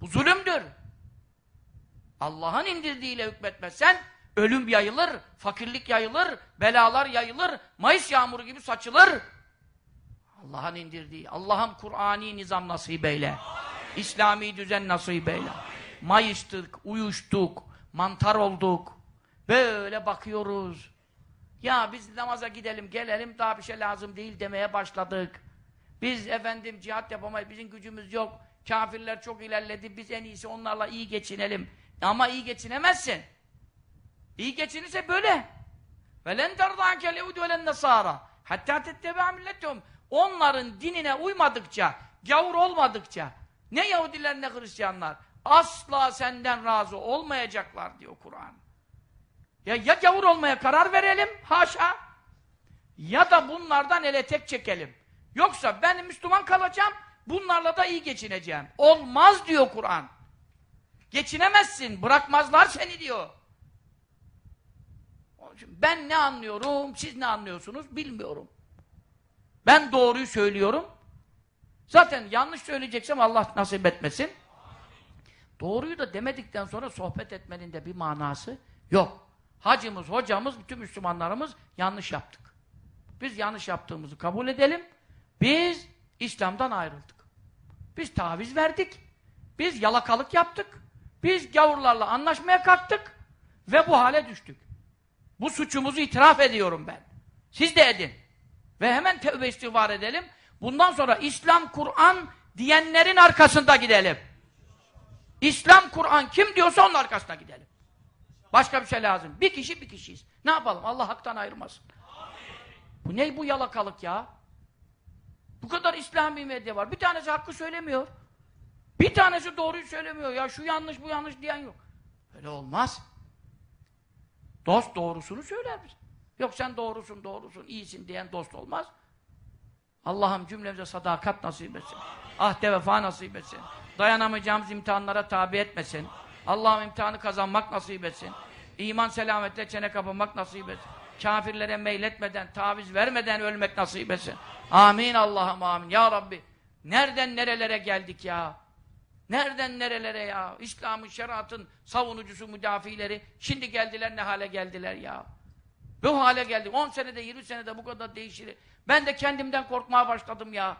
Bu zulümdür. Allah'ın indirdiğiyle hükmetmezsen ölüm yayılır, fakirlik yayılır, belalar yayılır, Mayıs yağmuru gibi saçılır. Allah'ın indirdiği, Allah'ın Kur'ani nizam nasip eyle. İslami düzen nasip eyle. Mayıştık, uyuştuk, mantar olduk. Böyle bakıyoruz. Ya biz namaza gidelim, gelelim, daha bir şey lazım değil demeye başladık. Biz efendim cihat yapamayız, bizim gücümüz yok. Kafirler çok ilerledi, biz en iyisi onlarla iyi geçinelim. Ama iyi geçinemezsin. İyi geçinirse böyle. وَلَنْ تَرْضَانْكَ الْيَهُدُ وَلَنْ نَصَارَ Hatta تَتَّبَعَ مِلَّتُهُمْ Onların dinine uymadıkça, gavur olmadıkça, ne Yahudiler ne Hristiyanlar, asla senden razı olmayacaklar diyor Kur'an. Ya, ya gavur olmaya karar verelim, haşa, ya da bunlardan ele tek çekelim. Yoksa ben Müslüman kalacağım, bunlarla da iyi geçineceğim. Olmaz diyor Kur'an. Geçinemezsin, bırakmazlar seni diyor. Ben ne anlıyorum, siz ne anlıyorsunuz bilmiyorum. Ben doğruyu söylüyorum. Zaten yanlış söyleyeceksem Allah nasip etmesin. Doğruyu da demedikten sonra sohbet etmenin de bir manası yok. Hacımız, hocamız, bütün Müslümanlarımız yanlış yaptık. Biz yanlış yaptığımızı kabul edelim. Biz İslam'dan ayrıldık. Biz taviz verdik. Biz yalakalık yaptık. Biz gavurlarla anlaşmaya kalktık. Ve bu hale düştük. Bu suçumuzu itiraf ediyorum ben. Siz de edin. Ve hemen tevbe istiğfar edelim. Bundan sonra İslam, Kur'an diyenlerin arkasında gidelim. İslam, Kur'an kim diyorsa onun arkasına gidelim. Başka bir şey lazım. Bir kişi bir kişiyiz. Ne yapalım? Allah haktan ayırmasın. Bu ne bu yalakalık ya? Bu kadar İslami medya var. Bir tanesi hakkı söylemiyor. Bir tanesi doğruyu söylemiyor. Ya şu yanlış bu yanlış diyen yok. Öyle olmaz. Dost doğrusunu söyler bize. Yok sen doğrusun, doğrusun, iyisin diyen dost olmaz. Allah'ım cümlemize sadakat nasip etsin. Ahde vefa nasip etsin. Dayanamayacağımız imtihanlara tabi etmesin. Allah'ım imtihanı kazanmak nasip etsin. İman selametle çene kapamak nasip etsin. kafirlere meyletmeden, taviz vermeden ölmek nasip etsin. Amin Allah'ım amin. Ya Rabbi, nereden nerelere geldik ya? Nereden nerelere ya? İslam'ın, şeriatın savunucusu, müdafileri şimdi geldiler ne hale geldiler ya? Bu hale geldik. 10 senede, 20 senede bu kadar değişir. Ben de kendimden korkmaya başladım ya.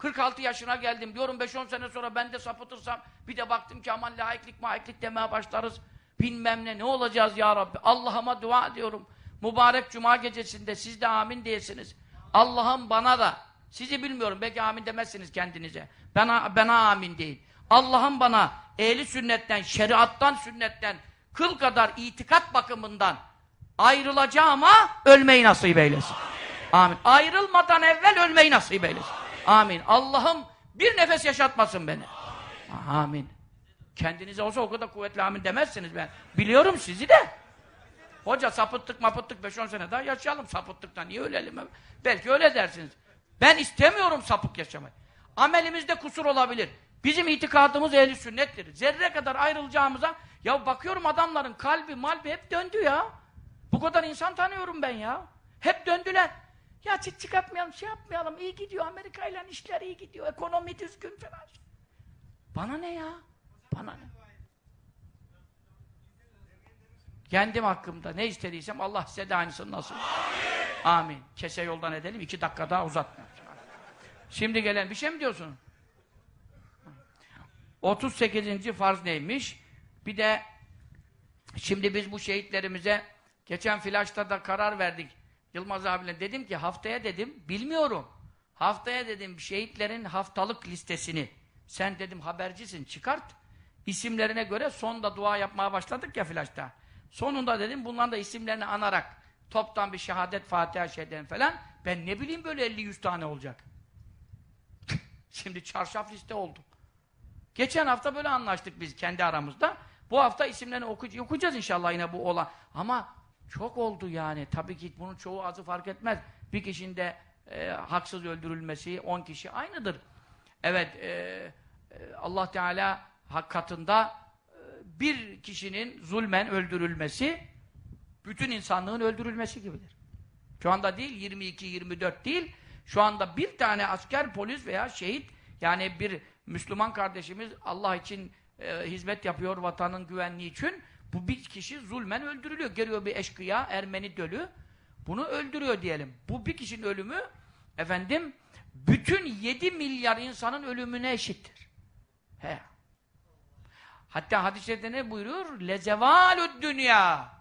46 yaşına geldim. Diyorum 5-10 sene sonra ben de sapıtırsam bir de baktım ki aman laiklik maiklik demeye başlarız. Bilmem ne ne olacağız ya Rabbi. Allah'ıma dua ediyorum. Mübarek cuma gecesinde siz de amin diyesiniz. Allah'ım bana da sizi bilmiyorum belki amin demezsiniz kendinize. Bana, bana amin deyin. Allah'ım bana ehli sünnetten, şeriattan, sünnetten kıl kadar itikat bakımından ayrılacağıma ölmeyi nasip eylesin. Amin. Ayrılmadan evvel ölmeyi nasip eylesin. Amin. Allah'ım bir nefes yaşatmasın beni. Amin. Kendinize olsa o kadar kuvvetli amin demezsiniz ben. Biliyorum sizi de. Hoca sapıttık mapıttık 5-10 sene daha yaşayalım sapıttıktan niye ölelim? Belki öyle dersiniz. Ben istemiyorum sapık yaşamayı. Amelimizde kusur olabilir. Bizim itikadımız ehli sünnettir. Zerre kadar ayrılacağımıza ya bakıyorum adamların kalbi malbi hep döndü ya. Bu kadar insan tanıyorum ben ya. Hep döndüler. Ya çık çıkartmayalım, şey yapmayalım. iyi gidiyor. Amerika ile işler iyi gidiyor. Ekonomi düzgün falan. Bana ne ya? Bana ne? Kendim hakkımda ne istediysem Allah size de aynısını nasip. Amin. Amin. Kese yoldan edelim. iki dakika daha uzatma. Şimdi gelen bir şey mi diyorsun? 38. farz neymiş? Bir de şimdi biz bu şehitlerimize geçen flaşta da karar verdik. Yılmaz abiyle dedim ki haftaya dedim bilmiyorum. Haftaya dedim şehitlerin haftalık listesini sen dedim habercisin çıkart. İsimlerine göre sonda dua yapmaya başladık ya flaşta. Sonunda dedim bunların da isimlerini anarak toptan bir şehadet Fatiha şeyden falan ben ne bileyim böyle 50-100 tane olacak. Şimdi çarşaf liste oldu. Geçen hafta böyle anlaştık biz kendi aramızda. Bu hafta isimlerini okuyacağız, okuyacağız inşallah yine bu olan. Ama çok oldu yani. Tabii ki bunun çoğu azı fark etmez. Bir kişinin de e, haksız öldürülmesi, on kişi aynıdır. Evet, e, e, Allah Teala hak katında e, bir kişinin zulmen öldürülmesi, bütün insanlığın öldürülmesi gibidir. Şu anda değil, 22-24 değil, şu anda bir tane asker, polis veya şehit, yani bir Müslüman kardeşimiz Allah için e, hizmet yapıyor vatanın güvenliği için. Bu bir kişi zulmen öldürülüyor. Geliyor bir eşkıya, Ermeni dölü. Bunu öldürüyor diyelim. Bu bir kişinin ölümü efendim bütün 7 milyar insanın ölümüne eşittir. He. Hatta hadis-i ne buyuruyor? Lezevalud dünya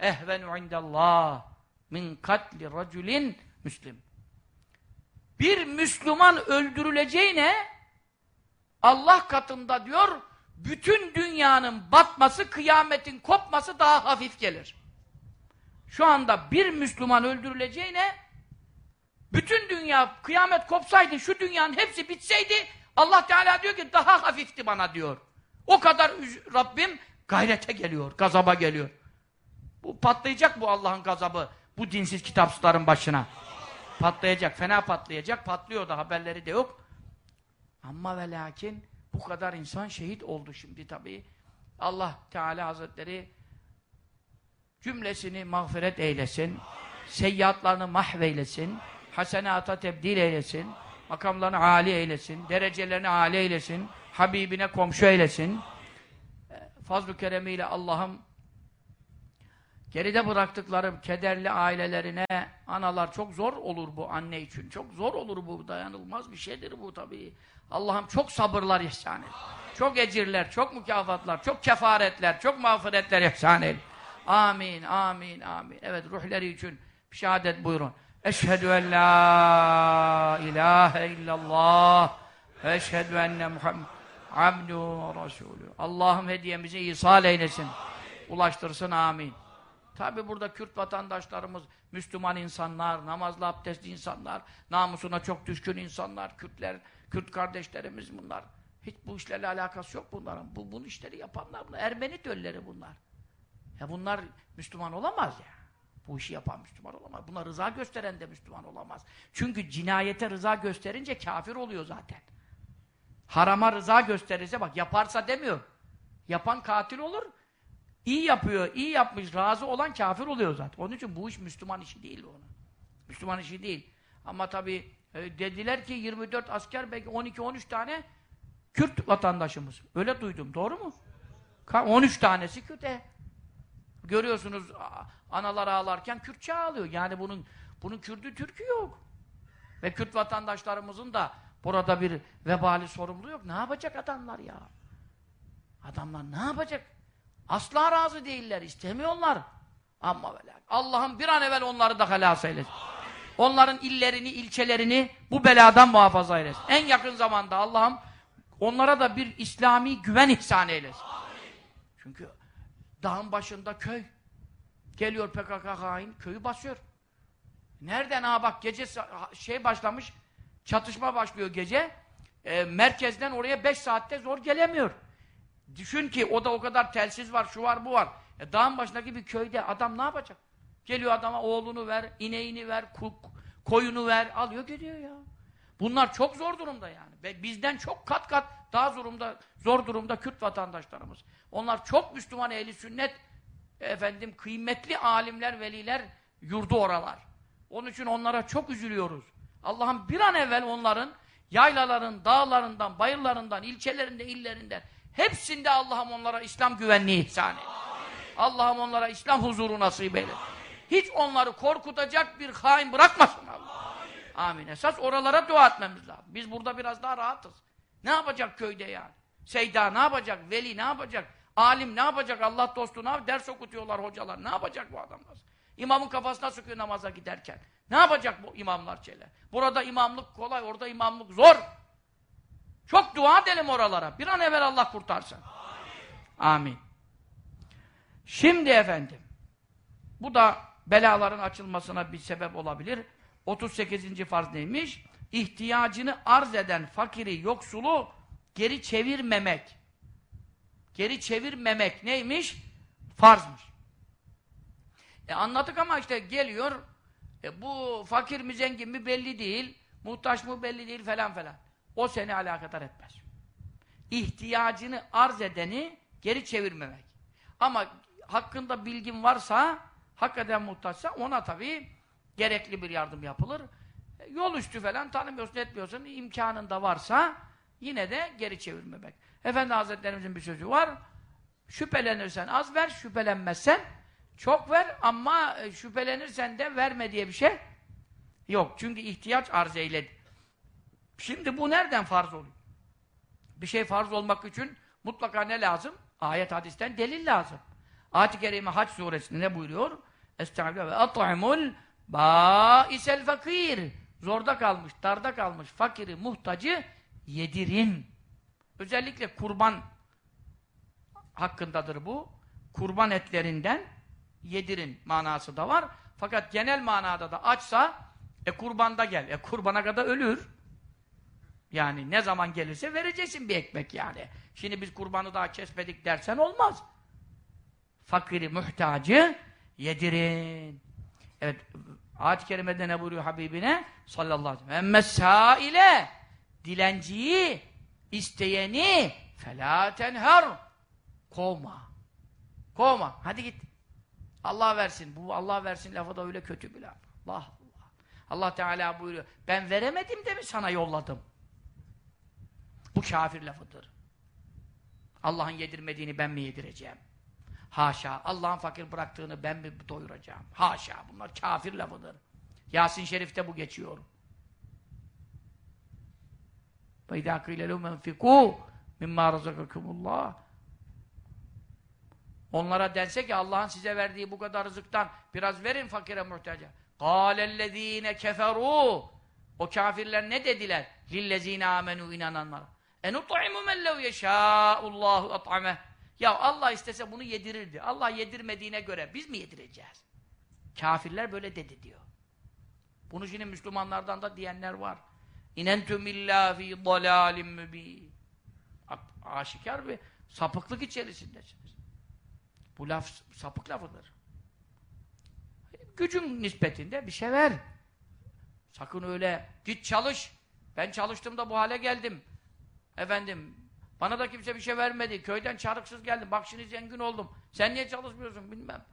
ehvenu indallah min katli raculin müslim. Bir Müslüman öldürüleceğine Allah katında diyor bütün dünyanın batması, kıyametin kopması daha hafif gelir. Şu anda bir Müslüman öldürüleceğine bütün dünya kıyamet kopsaydı, şu dünyanın hepsi bitseydi Allah Teala diyor ki daha hafifti bana diyor. O kadar Rabbim gayrete geliyor, gazaba geliyor. Bu patlayacak bu Allah'ın gazabı bu dinsiz kitapsızların başına. Patlayacak, fena patlayacak. Patlıyor da haberleri de yok. Ama ve lakin bu kadar insan şehit oldu şimdi tabii. Allah Teala Hazretleri cümlesini mağfiret eylesin. Seyyiatlarını mahveylesin. Hasenata tebdil eylesin. Makamlarını âli eylesin. Derecelerini âli eylesin. Habibine komşu eylesin. Fazl-ı keremiyle Allah'ım geride bıraktıklarım kederli ailelerine analar çok zor olur bu anne için. Çok zor olur bu. Dayanılmaz bir şeydir bu tabii. Allah'ım çok sabırlar ihsan et. Çok ecirler, çok mükafatlar, çok kefaretler, çok mağfiretler ihsan et. Amin, amin, amin. Evet ruhları için bir şehadet buyurun. Eşhedü en la ilahe illallah ve eşhedü enne Muhammed abdu ve. Allah'ım hediyemizi ihsal eylesin. Ulaştırsın amin. Tabi burada Kürt vatandaşlarımız, Müslüman insanlar, namazlı abdestli insanlar, namusuna çok düşkün insanlar, Kürtler, Kürt kardeşlerimiz bunlar. Hiç bu işlerle alakası yok bunların. Bu, bunu işleri yapanlar bunlar. Ermeni dölleri bunlar. Ya bunlar Müslüman olamaz ya. Bu işi yapan Müslüman olamaz. Buna rıza gösteren de Müslüman olamaz. Çünkü cinayete rıza gösterince kafir oluyor zaten. Harama rıza gösterirse bak yaparsa demiyor. Yapan katil olur. İyi yapıyor, iyi yapmış, razı olan kafir oluyor zaten. Onun için bu iş Müslüman işi değil onun. Müslüman işi değil. Ama tabii e, dediler ki 24 asker belki 12-13 tane Kürt vatandaşımız. Öyle duydum. Doğru mu? Ka- 13 tanesi Kürt. E. Görüyorsunuz analar ağlarken Kürtçe ağlıyor. Yani bunun bunun Kürdü Türkü yok. Ve Kürt vatandaşlarımızın da burada bir vebali sorumluluğu yok. Ne yapacak adamlar ya? Adamlar ne yapacak? Asla razı değiller, istemiyorlar. Ama. Allah'ım bir an evvel onları da halas eylesin. Onların illerini, ilçelerini bu beladan muhafaza eylesin. En yakın zamanda Allah'ım onlara da bir İslami güven ihsan eylesin. Çünkü dağın başında köy. Geliyor PKK hain, köyü basıyor. Nereden ha bak gece şey başlamış, çatışma başlıyor gece. E, merkezden oraya 5 saatte zor gelemiyor. Düşün ki o da o kadar telsiz var, şu var, bu var. E, dağın başındaki bir köyde adam ne yapacak? Geliyor adama oğlunu ver, ineğini ver, koyunu ver, alıyor gidiyor ya. Bunlar çok zor durumda yani. Ve bizden çok kat kat daha zorumda, zor durumda Kürt vatandaşlarımız. Onlar çok Müslüman ehli sünnet, efendim kıymetli alimler, veliler yurdu oralar. Onun için onlara çok üzülüyoruz. Allah'ım bir an evvel onların yaylaların, dağlarından, bayırlarından, ilçelerinde, illerinden hepsinde Allah'ım onlara İslam güvenliği ihsan eyle. Allah'ım onlara İslam huzuru nasip eyle. Hiç onları korkutacak bir hain bırakmasın Allah. Amin. Esas oralara dua etmemiz lazım. Biz burada biraz daha rahatız. Ne yapacak köyde yani? Seyda ne yapacak? Veli ne yapacak? Alim ne yapacak? Allah dostu ne yapacak? Ders okutuyorlar hocalar. Ne yapacak bu adamlar? İmamın kafasına sıkıyor namaza giderken. Ne yapacak bu imamlar şeyler? Burada imamlık kolay, orada imamlık zor. Çok dua edelim oralara. Bir an evvel Allah kurtarsın. Amin. Şimdi efendim, bu da belaların açılmasına bir sebep olabilir. 38. farz neymiş? İhtiyacını arz eden fakiri, yoksulu geri çevirmemek. Geri çevirmemek neymiş? Farzmış. E anladık ama işte geliyor, e bu fakir mi zengin mi belli değil, muhtaç mı belli değil falan falan. O seni alakadar etmez. İhtiyacını arz edeni geri çevirmemek. Ama hakkında bilgin varsa, hakikaten muhtaçsa ona tabii gerekli bir yardım yapılır. Yol üstü falan tanımıyorsun, etmiyorsun, imkanın da varsa yine de geri çevirmemek. Efendi Hazretlerimizin bir sözü var. Şüphelenirsen az ver, şüphelenmezsen çok ver ama e, şüphelenirsen de verme diye bir şey yok. Çünkü ihtiyaç arz eyledi. Şimdi bu nereden farz oluyor? Bir şey farz olmak için mutlaka ne lazım? Ayet hadisten delil lazım. Ayet-i Kerime Hac suresinde ne buyuruyor? Estağfirullah ve at'imul bâisel fakir. Zorda kalmış, darda kalmış fakiri, muhtacı yedirin. Özellikle kurban hakkındadır bu. Kurban etlerinden yedirin manası da var. Fakat genel manada da açsa e kurbanda gel. E kurbana kadar ölür. Yani ne zaman gelirse vereceksin bir ekmek yani. Şimdi biz kurbanı daha kesmedik dersen olmaz. Fakiri, muhtacı yedirin. Evet, ayet-i kerimede ne buyuruyor Habibine? Sallallahu aleyhi ve sellem. Emmessâile dilenciyi, isteyeni felâ tenher kovma. Kovma. Hadi git. Allah versin. Bu Allah versin lafı da öyle kötü bir laf. Allah Allah. Allah Teala buyuruyor. Ben veremedim de mi sana yolladım? Bu kafir lafıdır. Allah'ın yedirmediğini ben mi yedireceğim? Haşa. Allah'ın fakir bıraktığını ben mi doyuracağım? Haşa. Bunlar kafir lafıdır. Yasin Şerif'te bu geçiyor. فَاِذَا قِيلَ لَهُمْ اَنْفِقُوا مِمَّا رَزَقَكُمُ اللّٰهِ Onlara dense ki Allah'ın size verdiği bu kadar rızıktan biraz verin fakire muhtaca. قَالَ keferu. O kafirler ne dediler? لِلَّذ۪ينَ آمَنُوا inananlara. اَنُطْعِمُ مَنْ لَوْ يَشَاءُ اللّٰهُ اَطْعَمَهُ Ya Allah istese bunu yedirirdi. Allah yedirmediğine göre biz mi yedireceğiz? Kafirler böyle dedi diyor. Bunu şimdi Müslümanlardan da diyenler var. İnentum illa fi dalalim mübin. Aşikar bir sapıklık içerisindesiniz. Bu laf sapık lafıdır. Gücüm nispetinde bir şey ver. Sakın öyle git çalış. Ben çalıştım da bu hale geldim. Efendim Bana da kimse bir şey vermedi. Köyden çarıksız geldim. Bak şimdi zengin oldum. Sen niye çalışmıyorsun bilmem.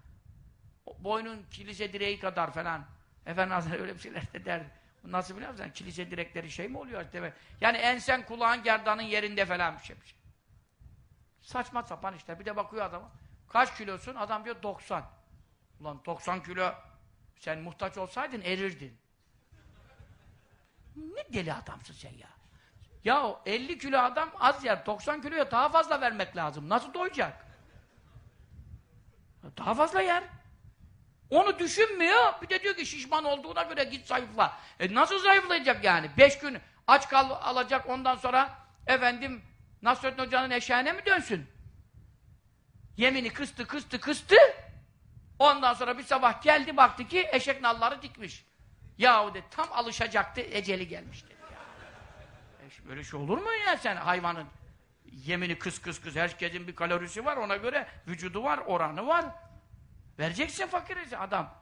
Boynun kilise direği kadar falan. Efendim Hazretleri öyle bir şeyler de derdi. Nasıl biliyor musun? Kilise direkleri şey mi oluyor işte? Yani ensen kulağın gerdanın yerinde falan bir şey. Bir şey. Saçma sapan işte. Bir de bakıyor adama. Kaç kilosun? Adam diyor 90. Ulan 90 kilo sen muhtaç olsaydın erirdin. Ne deli adamsın sen ya. Ya o 50 kilo adam az yer. 90 kiloya daha fazla vermek lazım. Nasıl doyacak? Daha fazla yer. Onu düşünmüyor. Bir de diyor ki şişman olduğuna göre git zayıfla. E nasıl zayıflayacak yani? Beş gün aç kal alacak ondan sonra efendim Nasrettin Hoca'nın eşeğine mi dönsün? Yemini kıstı kıstı kıstı. Ondan sonra bir sabah geldi baktı ki eşek nalları dikmiş. Yahu de tam alışacaktı eceli gelmişti. Böyle şey olur mu ya sen hayvanın yemini kıs kıs kıs herkesin bir kalorisi var ona göre vücudu var oranı var. Vereceksin fakire adam.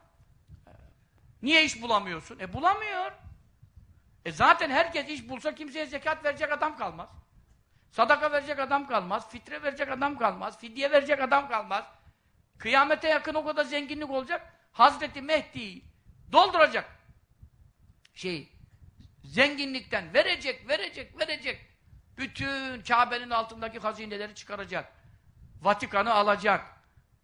Niye iş bulamıyorsun? E bulamıyor. E zaten herkes iş bulsa kimseye zekat verecek adam kalmaz. Sadaka verecek adam kalmaz. Fitre verecek adam kalmaz. Fidye verecek adam kalmaz. Kıyamete yakın o kadar zenginlik olacak. Hazreti Mehdi'yi dolduracak. Şey, zenginlikten verecek, verecek, verecek. Bütün Kabe'nin altındaki hazineleri çıkaracak. Vatikan'ı alacak.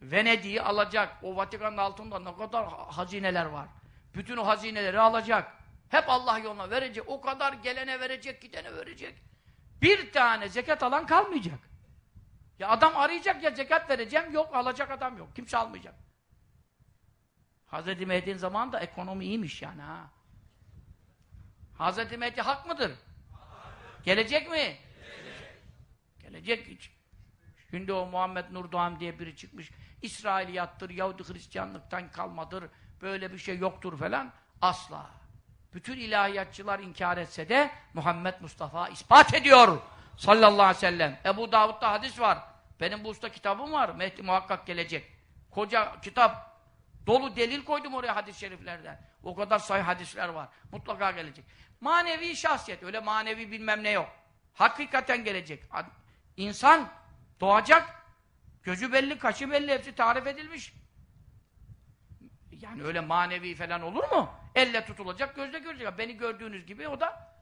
Venedik'i alacak. O Vatikan'ın altında ne kadar hazineler var. Bütün o hazineleri alacak. Hep Allah yoluna verecek. O kadar gelene verecek, gidene verecek. Bir tane zekat alan kalmayacak. Ya adam arayacak ya zekat vereceğim, yok alacak adam yok. Kimse almayacak. Hazreti Mehdi'nin zamanında ekonomi iyiymiş yani ha. Hazreti Mehdi hak mıdır? Gelecek mi? Gelecek. Gelecek. Şimdi o Muhammed Nurdoğan diye biri çıkmış. İsrailiyattır, Yahudi Hristiyanlıktan kalmadır, böyle bir şey yoktur falan. Asla. Bütün ilahiyatçılar inkar etse de Muhammed Mustafa ispat ediyor. Sallallahu aleyhi ve sellem. Ebu Davud'da hadis var. Benim bu usta kitabım var. Mehdi muhakkak gelecek. Koca kitap. Dolu delil koydum oraya hadis-i şeriflerden. O kadar sayı hadisler var. Mutlaka gelecek. Manevi şahsiyet. Öyle manevi bilmem ne yok. Hakikaten gelecek. İnsan doğacak. Gözü belli, kaşı belli. Hepsi tarif edilmiş. Yani öyle manevi falan olur mu? Elle tutulacak, gözle görecek. Beni gördüğünüz gibi o da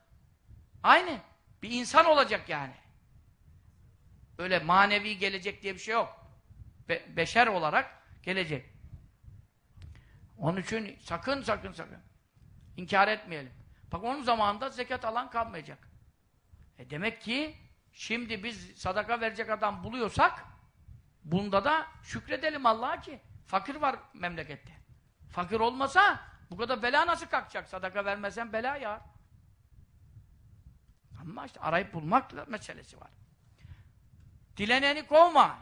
aynı. Bir insan olacak yani. Öyle manevi gelecek diye bir şey yok. Be beşer olarak gelecek. Onun için sakın sakın sakın inkar etmeyelim. Bak onun zamanında zekat alan kalmayacak. E demek ki şimdi biz sadaka verecek adam buluyorsak bunda da şükredelim Allah'a ki fakir var memlekette. Fakir olmasa bu kadar bela nasıl kalkacak? Sadaka vermesen bela ya. Ama işte arayıp bulmak meselesi var. Dileneni kovma.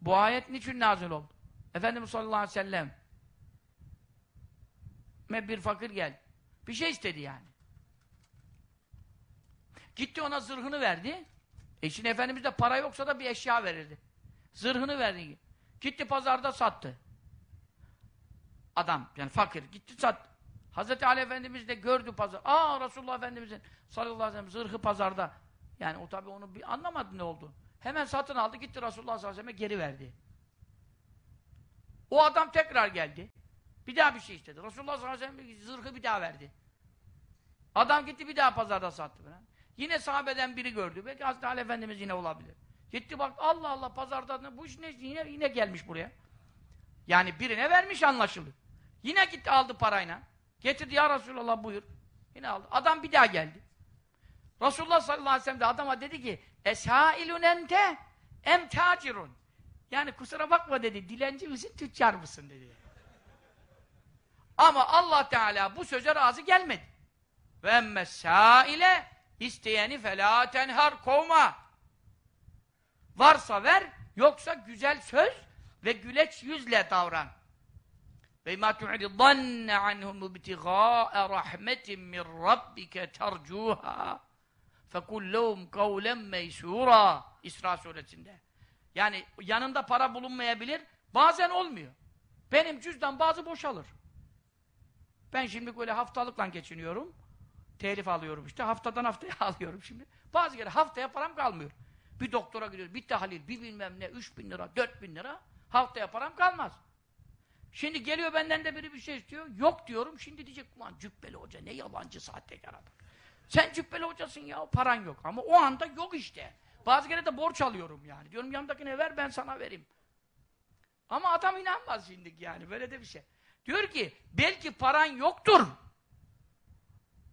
Bu ayet niçin nazil oldu? Efendimiz sallallahu aleyhi ve sellem bir fakir gel. Bir şey istedi yani. Gitti ona zırhını verdi. E şimdi Efendimiz de para yoksa da bir eşya verirdi. Zırhını verdi. Gitti pazarda sattı. Adam yani fakir gitti sattı. Hazreti Ali Efendimiz de gördü pazar. Aa Resulullah Efendimizin sallallahu aleyhi ve sellem zırhı pazarda. Yani o tabi onu bir anlamadı ne oldu. Hemen satın aldı gitti Resulullah sallallahu aleyhi ve sellem'e geri verdi. O adam tekrar geldi. Bir daha bir şey istedi. Resulullah sallallahu aleyhi ve sellem zırhı bir daha verdi. Adam gitti bir daha pazarda sattı. Falan. Yine sahabeden biri gördü. Belki Hazreti Ali Efendimiz yine olabilir. Gitti bak Allah Allah pazarda bu iş ne, yine, yine gelmiş buraya. Yani birine vermiş anlaşıldı. Yine gitti aldı parayla. Getirdi ya Resulallah buyur. Yine aldı. Adam bir daha geldi. Resulullah sallallahu aleyhi ve sellem de adama dedi ki Eshailun ente em tacirun. Yani kusura bakma dedi. Dilenci misin, tüccar mısın dedi. Ama Allah Teala bu söze razı gelmedi. Ve emme ile isteyeni felâ tenhar kovma. Varsa ver, yoksa güzel söz ve güleç yüzle davran. Ve mâ tu'riddanne anhum ibtigâe rahmetin min rabbike fekul lehum kavlen meysûrâ İsra suresinde. Yani yanında para bulunmayabilir, bazen olmuyor. Benim cüzdan bazı boşalır. Ben şimdi böyle haftalıkla geçiniyorum. Telif alıyorum işte. Haftadan haftaya alıyorum şimdi. Bazı kere haftaya param kalmıyor. Bir doktora gidiyoruz, bir tahlil, bir bilmem ne, üç bin lira, dört bin lira. Haftaya param kalmaz. Şimdi geliyor benden de biri bir şey istiyor. Yok diyorum. Şimdi diyecek ulan cübbeli hoca ne yalancı sahtekar adam. Sen cübbeli hocasın ya paran yok. Ama o anda yok işte. Bazı kere de borç alıyorum yani. Diyorum yanındakine ver ben sana vereyim. Ama adam inanmaz şimdi yani. Böyle de bir şey. Diyor ki belki paran yoktur.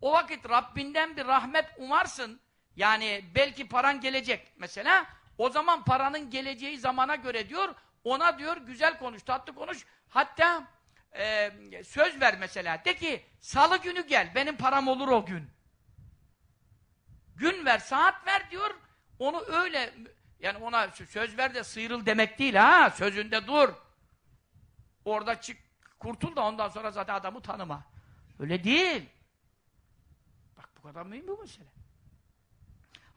O vakit Rabbinden bir rahmet umarsın. Yani belki paran gelecek mesela. O zaman paranın geleceği zamana göre diyor ona diyor güzel konuş, tatlı konuş. Hatta e, söz ver mesela. De ki salı günü gel. Benim param olur o gün. Gün ver, saat ver diyor. Onu öyle yani ona söz ver de sıyrıl demek değil ha. Sözünde dur. Orada çık kurtul da ondan sonra zaten adamı tanıma. Öyle değil. Bak bu kadar mühim bu mesele.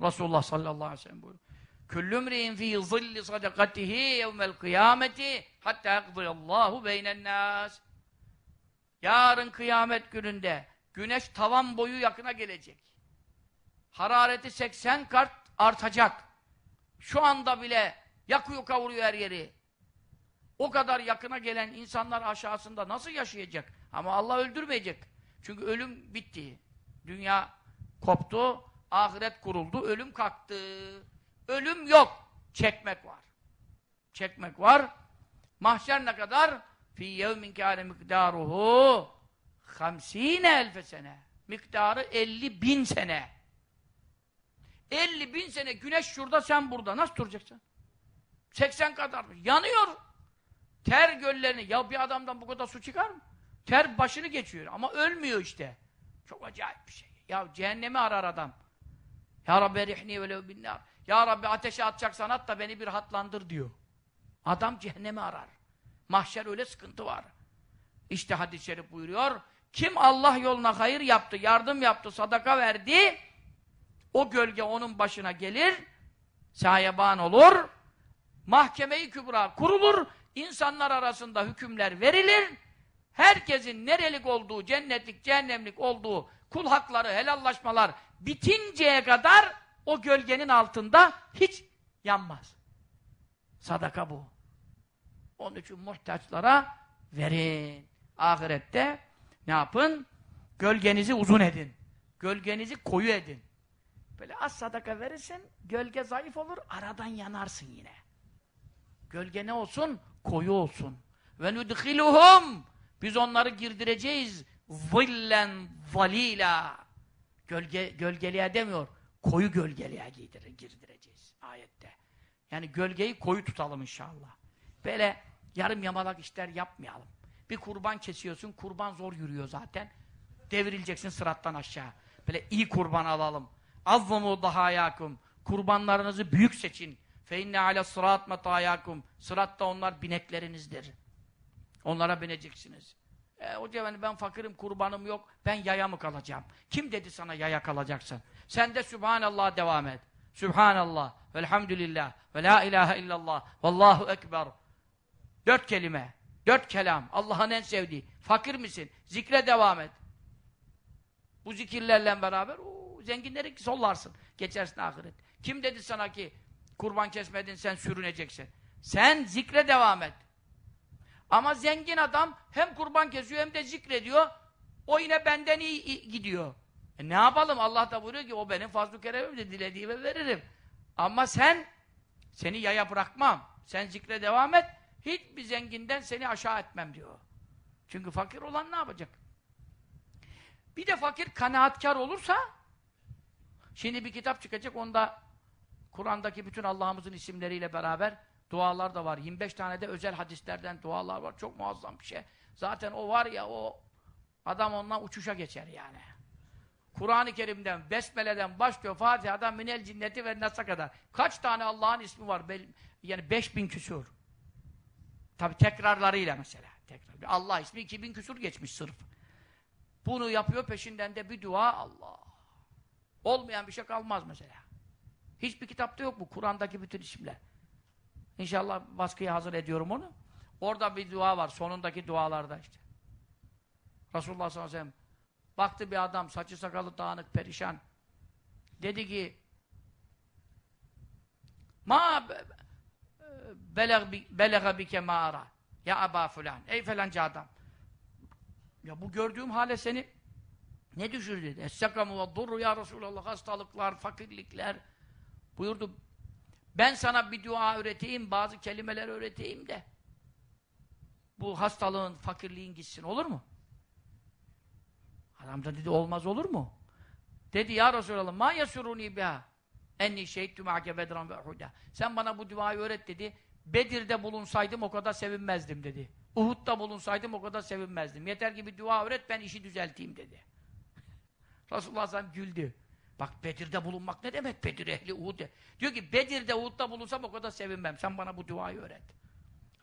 Resulullah sallallahu aleyhi ve sellem buyuruyor. Küllü mri'in fî zilli sadakatihi yevmel kıyameti hatta yakdıyallahu beynen nâs. Yarın kıyamet gününde güneş tavan boyu yakına gelecek. Harareti 80 kart artacak. Şu anda bile yakıyor kavuruyor her yeri. O kadar yakına gelen insanlar aşağısında nasıl yaşayacak? Ama Allah öldürmeyecek. Çünkü ölüm bitti. Dünya koptu, ahiret kuruldu, ölüm kalktı. Ölüm yok. Çekmek var. Çekmek var. Mahşer ne kadar? Fî yevmin kâne miktaruhu hamsîne elfe sene. Miktarı 50 bin sene. 50 bin sene güneş şurada sen burada. Nasıl duracaksın? 80 kadar. Yanıyor. Ter göllerini. Ya bir adamdan bu kadar su çıkar mı? Ter başını geçiyor ama ölmüyor işte. Çok acayip bir şey. Ya cehennemi arar adam. Ya Rabbi erihni velev binnar. Ya Rabbi ateşe atacaksan at da beni bir hatlandır diyor. Adam cehennemi arar. Mahşer öyle sıkıntı var. İşte hadis-i şerif buyuruyor. Kim Allah yoluna hayır yaptı, yardım yaptı, sadaka verdi, o gölge onun başına gelir, sayeban olur, mahkemeyi kübra kurulur, insanlar arasında hükümler verilir, herkesin nerelik olduğu, cennetlik, cehennemlik olduğu kul hakları, helallaşmalar bitinceye kadar o gölgenin altında hiç yanmaz. Sadaka bu. Onun için muhtaçlara verin. Ahirette ne yapın? Gölgenizi uzun edin. Gölgenizi koyu edin. Böyle az sadaka verirsen gölge zayıf olur, aradan yanarsın yine. Gölge ne olsun? Koyu olsun. Ve nudkhiluhum biz onları girdireceğiz zillen zalila. Gölge gölgeliğe demiyor. Koyu gölgeliğe giydir, girdireceğiz ayette. Yani gölgeyi koyu tutalım inşallah. Böyle yarım yamalak işler yapmayalım. Bir kurban kesiyorsun, kurban zor yürüyor zaten. Devrileceksin sırattan aşağı. Böyle iyi kurban alalım. Azzamu dahayakum. Kurbanlarınızı büyük seçin. Fe inne ale sırat metayakum. Sıratta onlar bineklerinizdir. Onlara bineceksiniz. E, hoca ben, ben fakirim, kurbanım yok. Ben yaya mı kalacağım? Kim dedi sana yaya kalacaksın? Sen de Sübhanallah devam et. Sübhanallah, velhamdülillah, ve la ilahe illallah, vallahu ekber. Dört kelime, dört kelam. Allah'ın en sevdiği. Fakir misin? Zikre devam et. Bu zikirlerle beraber oo, zenginleri sollarsın. Geçersin ahiret. Kim dedi sana ki kurban kesmedin sen sürüneceksin? Sen zikre devam et. Ama zengin adam hem kurban kesiyor hem de zikrediyor. O yine benden iyi, gidiyor. E ne yapalım? Allah da buyuruyor ki o benim fazl-ı keremimdir. Dilediğime veririm. Ama sen seni yaya bırakmam. Sen zikre devam et. Hiçbir zenginden seni aşağı etmem diyor. Çünkü fakir olan ne yapacak? Bir de fakir kanaatkar olursa şimdi bir kitap çıkacak onda Kur'an'daki bütün Allah'ımızın isimleriyle beraber dualar da var. 25 tane de özel hadislerden dualar var. Çok muazzam bir şey. Zaten o var ya o adam ondan uçuşa geçer yani. Kur'an-ı Kerim'den, Besmele'den başlıyor Fatiha'dan minel cinneti ve nasa kadar. Kaç tane Allah'ın ismi var? Yani 5000 küsur. Tabi tekrarlarıyla mesela. Tekrar. Allah ismi 2000 küsur geçmiş sırf. Bunu yapıyor peşinden de bir dua Allah. Olmayan bir şey kalmaz mesela. Hiçbir kitapta yok bu. Kur'an'daki bütün isimler. İnşallah baskıya hazır ediyorum onu. Orada bir dua var. Sonundaki dualarda işte. Resulullah sallallahu aleyhi ve sellem baktı bir adam saçı sakalı dağınık perişan. Dedi ki Ma belega bike mağara. Ya aba fulan. Ey falanca adam. Ya bu gördüğüm hale seni ne düşürdü? dedi. Es-sakamu ve durru ya Resulallah. Hastalıklar, fakirlikler. Buyurdu. Ben sana bir dua öğreteyim, bazı kelimeler öğreteyim de bu hastalığın, fakirliğin gitsin. Olur mu? Adam da dedi olmaz olur mu? Dedi ya Resulallah ma yasuruni biha enni şehittu ma'ke bedran ve uhuda. Sen bana bu duayı öğret dedi. Bedir'de bulunsaydım o kadar sevinmezdim dedi. Uhud'da bulunsaydım o kadar sevinmezdim. Yeter ki bir dua öğret ben işi düzelteyim dedi. Resulullah sallallahu güldü. Bak Bedir'de bulunmak ne demek? Bedir ehli Uhud. Diyor ki Bedir'de Uhud'da bulunsam o kadar sevinmem. Sen bana bu duayı öğret.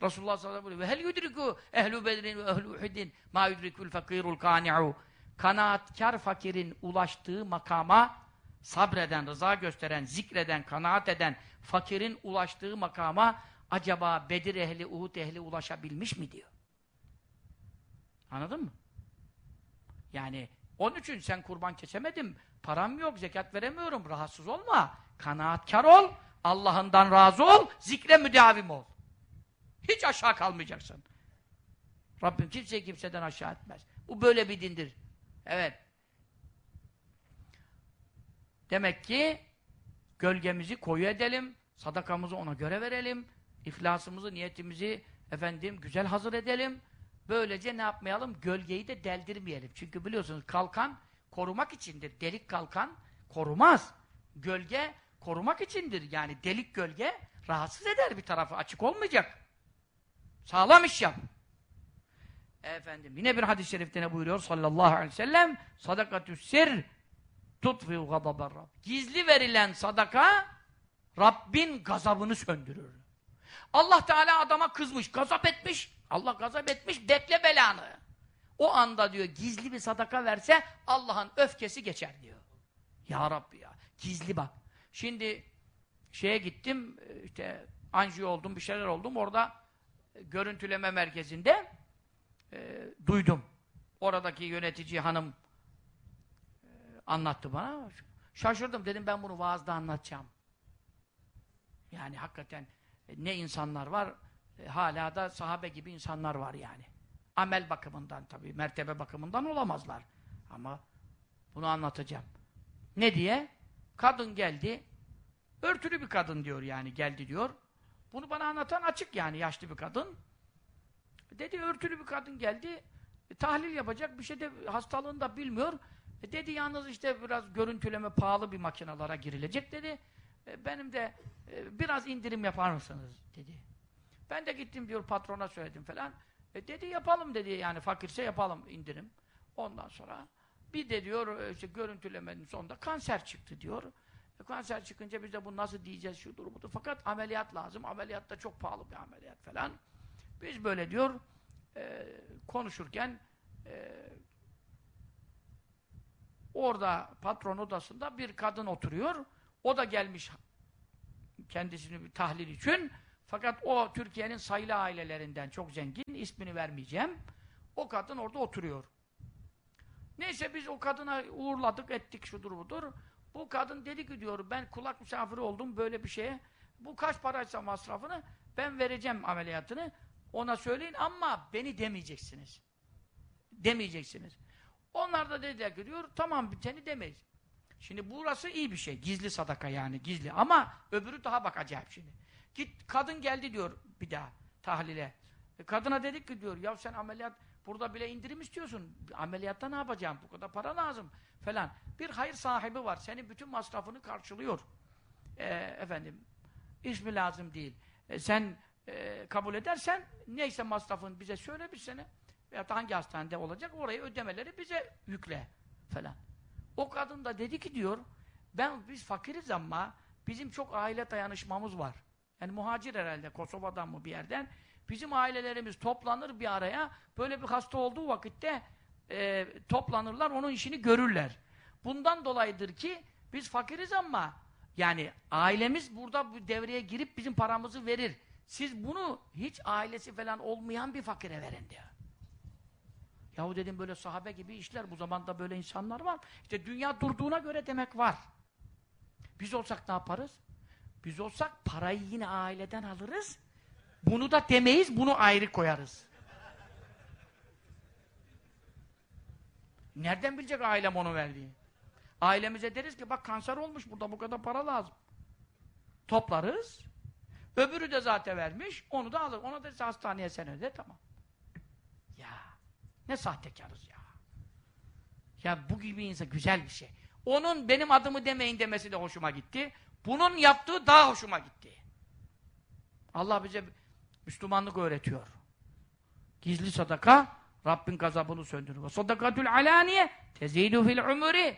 Resulullah sallallahu aleyhi ve sellem ve hel yudriku ehlu bedrin ve ehlu uhudin ma yudrikul fakirul kani'u kanaatkar fakirin ulaştığı makama sabreden, rıza gösteren, zikreden, kanaat eden fakirin ulaştığı makama acaba Bedir ehli, Uhud ehli ulaşabilmiş mi diyor. Anladın mı? Yani onun için sen kurban kesemedim, param yok, zekat veremiyorum, rahatsız olma. Kanaatkar ol, Allah'ından razı ol, zikre müdavim ol. Hiç aşağı kalmayacaksın. Rabbim kimseyi kimseden aşağı etmez. Bu böyle bir dindir. Evet. Demek ki gölgemizi koyu edelim, sadakamızı ona göre verelim, ihlasımızı, niyetimizi efendim güzel hazır edelim. Böylece ne yapmayalım? Gölgeyi de deldirmeyelim. Çünkü biliyorsunuz kalkan korumak içindir. Delik kalkan korumaz. Gölge korumak içindir. Yani delik gölge rahatsız eder bir tarafı. Açık olmayacak. Sağlam iş yap. Efendim yine bir hadis-i şerifte ne buyuruyor sallallahu aleyhi ve sellem sadakatü sir tutfi'u gadaber Rabb. Gizli verilen sadaka Rabbin gazabını söndürür. Allah Teala adama kızmış, gazap etmiş. Allah gazap etmiş, bekle belanı. O anda diyor gizli bir sadaka verse Allah'ın öfkesi geçer diyor. Ya Rabbi ya. Gizli bak. Şimdi şeye gittim, işte anjiyo oldum, bir şeyler oldum. Orada görüntüleme merkezinde e, duydum. Oradaki yönetici hanım e, anlattı bana. Şaşırdım. Dedim ben bunu vaazda anlatacağım. Yani hakikaten ne insanlar var, e, hala da sahabe gibi insanlar var yani. Amel bakımından tabii, mertebe bakımından olamazlar. Ama bunu anlatacağım. Ne diye? Kadın geldi, örtülü bir kadın diyor yani, geldi diyor. Bunu bana anlatan açık yani, yaşlı bir kadın. Dedi örtülü bir kadın geldi, e, tahlil yapacak, bir şey de hastalığını da bilmiyor. E, dedi yalnız işte biraz görüntüleme pahalı bir makinalara girilecek dedi. E, benim de e, biraz indirim yapar mısınız dedi. Ben de gittim diyor patrona söyledim falan. E, dedi yapalım dedi yani fakirse yapalım indirim. Ondan sonra bir de diyor e, işte görüntülemenin sonunda kanser çıktı diyor. E, kanser çıkınca biz de bunu nasıl diyeceğiz şu durumu. Fakat ameliyat lazım. Ameliyat da çok pahalı bir ameliyat falan. Biz böyle diyor e, konuşurken e, orada patron odasında bir kadın oturuyor. O da gelmiş kendisini bir tahlil için. Fakat o Türkiye'nin sayılı ailelerinden çok zengin. ismini vermeyeceğim. O kadın orada oturuyor. Neyse biz o kadına uğurladık, ettik şudur budur. Bu kadın dedi ki diyor ben kulak misafiri oldum böyle bir şeye. Bu kaç paraysa masrafını ben vereceğim ameliyatını. Ona söyleyin ama beni demeyeceksiniz. Demeyeceksiniz. Onlar da dediler ki diyor tamam seni demeyiz. Şimdi burası iyi bir şey. Gizli sadaka yani gizli. Ama öbürü daha bak acayip şimdi. Git kadın geldi diyor bir daha tahlile. E, kadına dedik ki diyor ya sen ameliyat burada bile indirim istiyorsun. Ameliyatta ne yapacağım? Bu kadar para lazım falan. Bir hayır sahibi var. Senin bütün masrafını karşılıyor. E, efendim ismi lazım değil. E, sen e, kabul edersen neyse masrafın bize söyle bir sene veya hangi hastanede olacak orayı ödemeleri bize yükle falan. O kadın da dedi ki diyor ben biz fakiriz ama bizim çok aile dayanışmamız var. Yani muhacir herhalde Kosova'dan mı bir yerden. Bizim ailelerimiz toplanır bir araya. Böyle bir hasta olduğu vakitte e, toplanırlar onun işini görürler. Bundan dolayıdır ki biz fakiriz ama yani ailemiz burada bu devreye girip bizim paramızı verir. Siz bunu hiç ailesi falan olmayan bir fakire verin diyor. Yahu dedim böyle sahabe gibi işler. Bu zamanda böyle insanlar var. İşte dünya durduğuna göre demek var. Biz olsak ne yaparız? Biz olsak parayı yine aileden alırız. Bunu da demeyiz, bunu ayrı koyarız. Nereden bilecek ailem onu verdiğini? Ailemize deriz ki bak kanser olmuş burada bu kadar para lazım. Toplarız. Öbürü de zaten vermiş. Onu da alır. Ona da hastaneye sen öde tamam. Ya ne sahtekarız ya. Ya bu gibi insan güzel bir şey. Onun benim adımı demeyin demesi de hoşuma gitti. Bunun yaptığı daha hoşuma gitti. Allah bize Müslümanlık öğretiyor. Gizli sadaka Rabbin gazabını söndürür. Sadakatül alaniye tezidu fil umuri.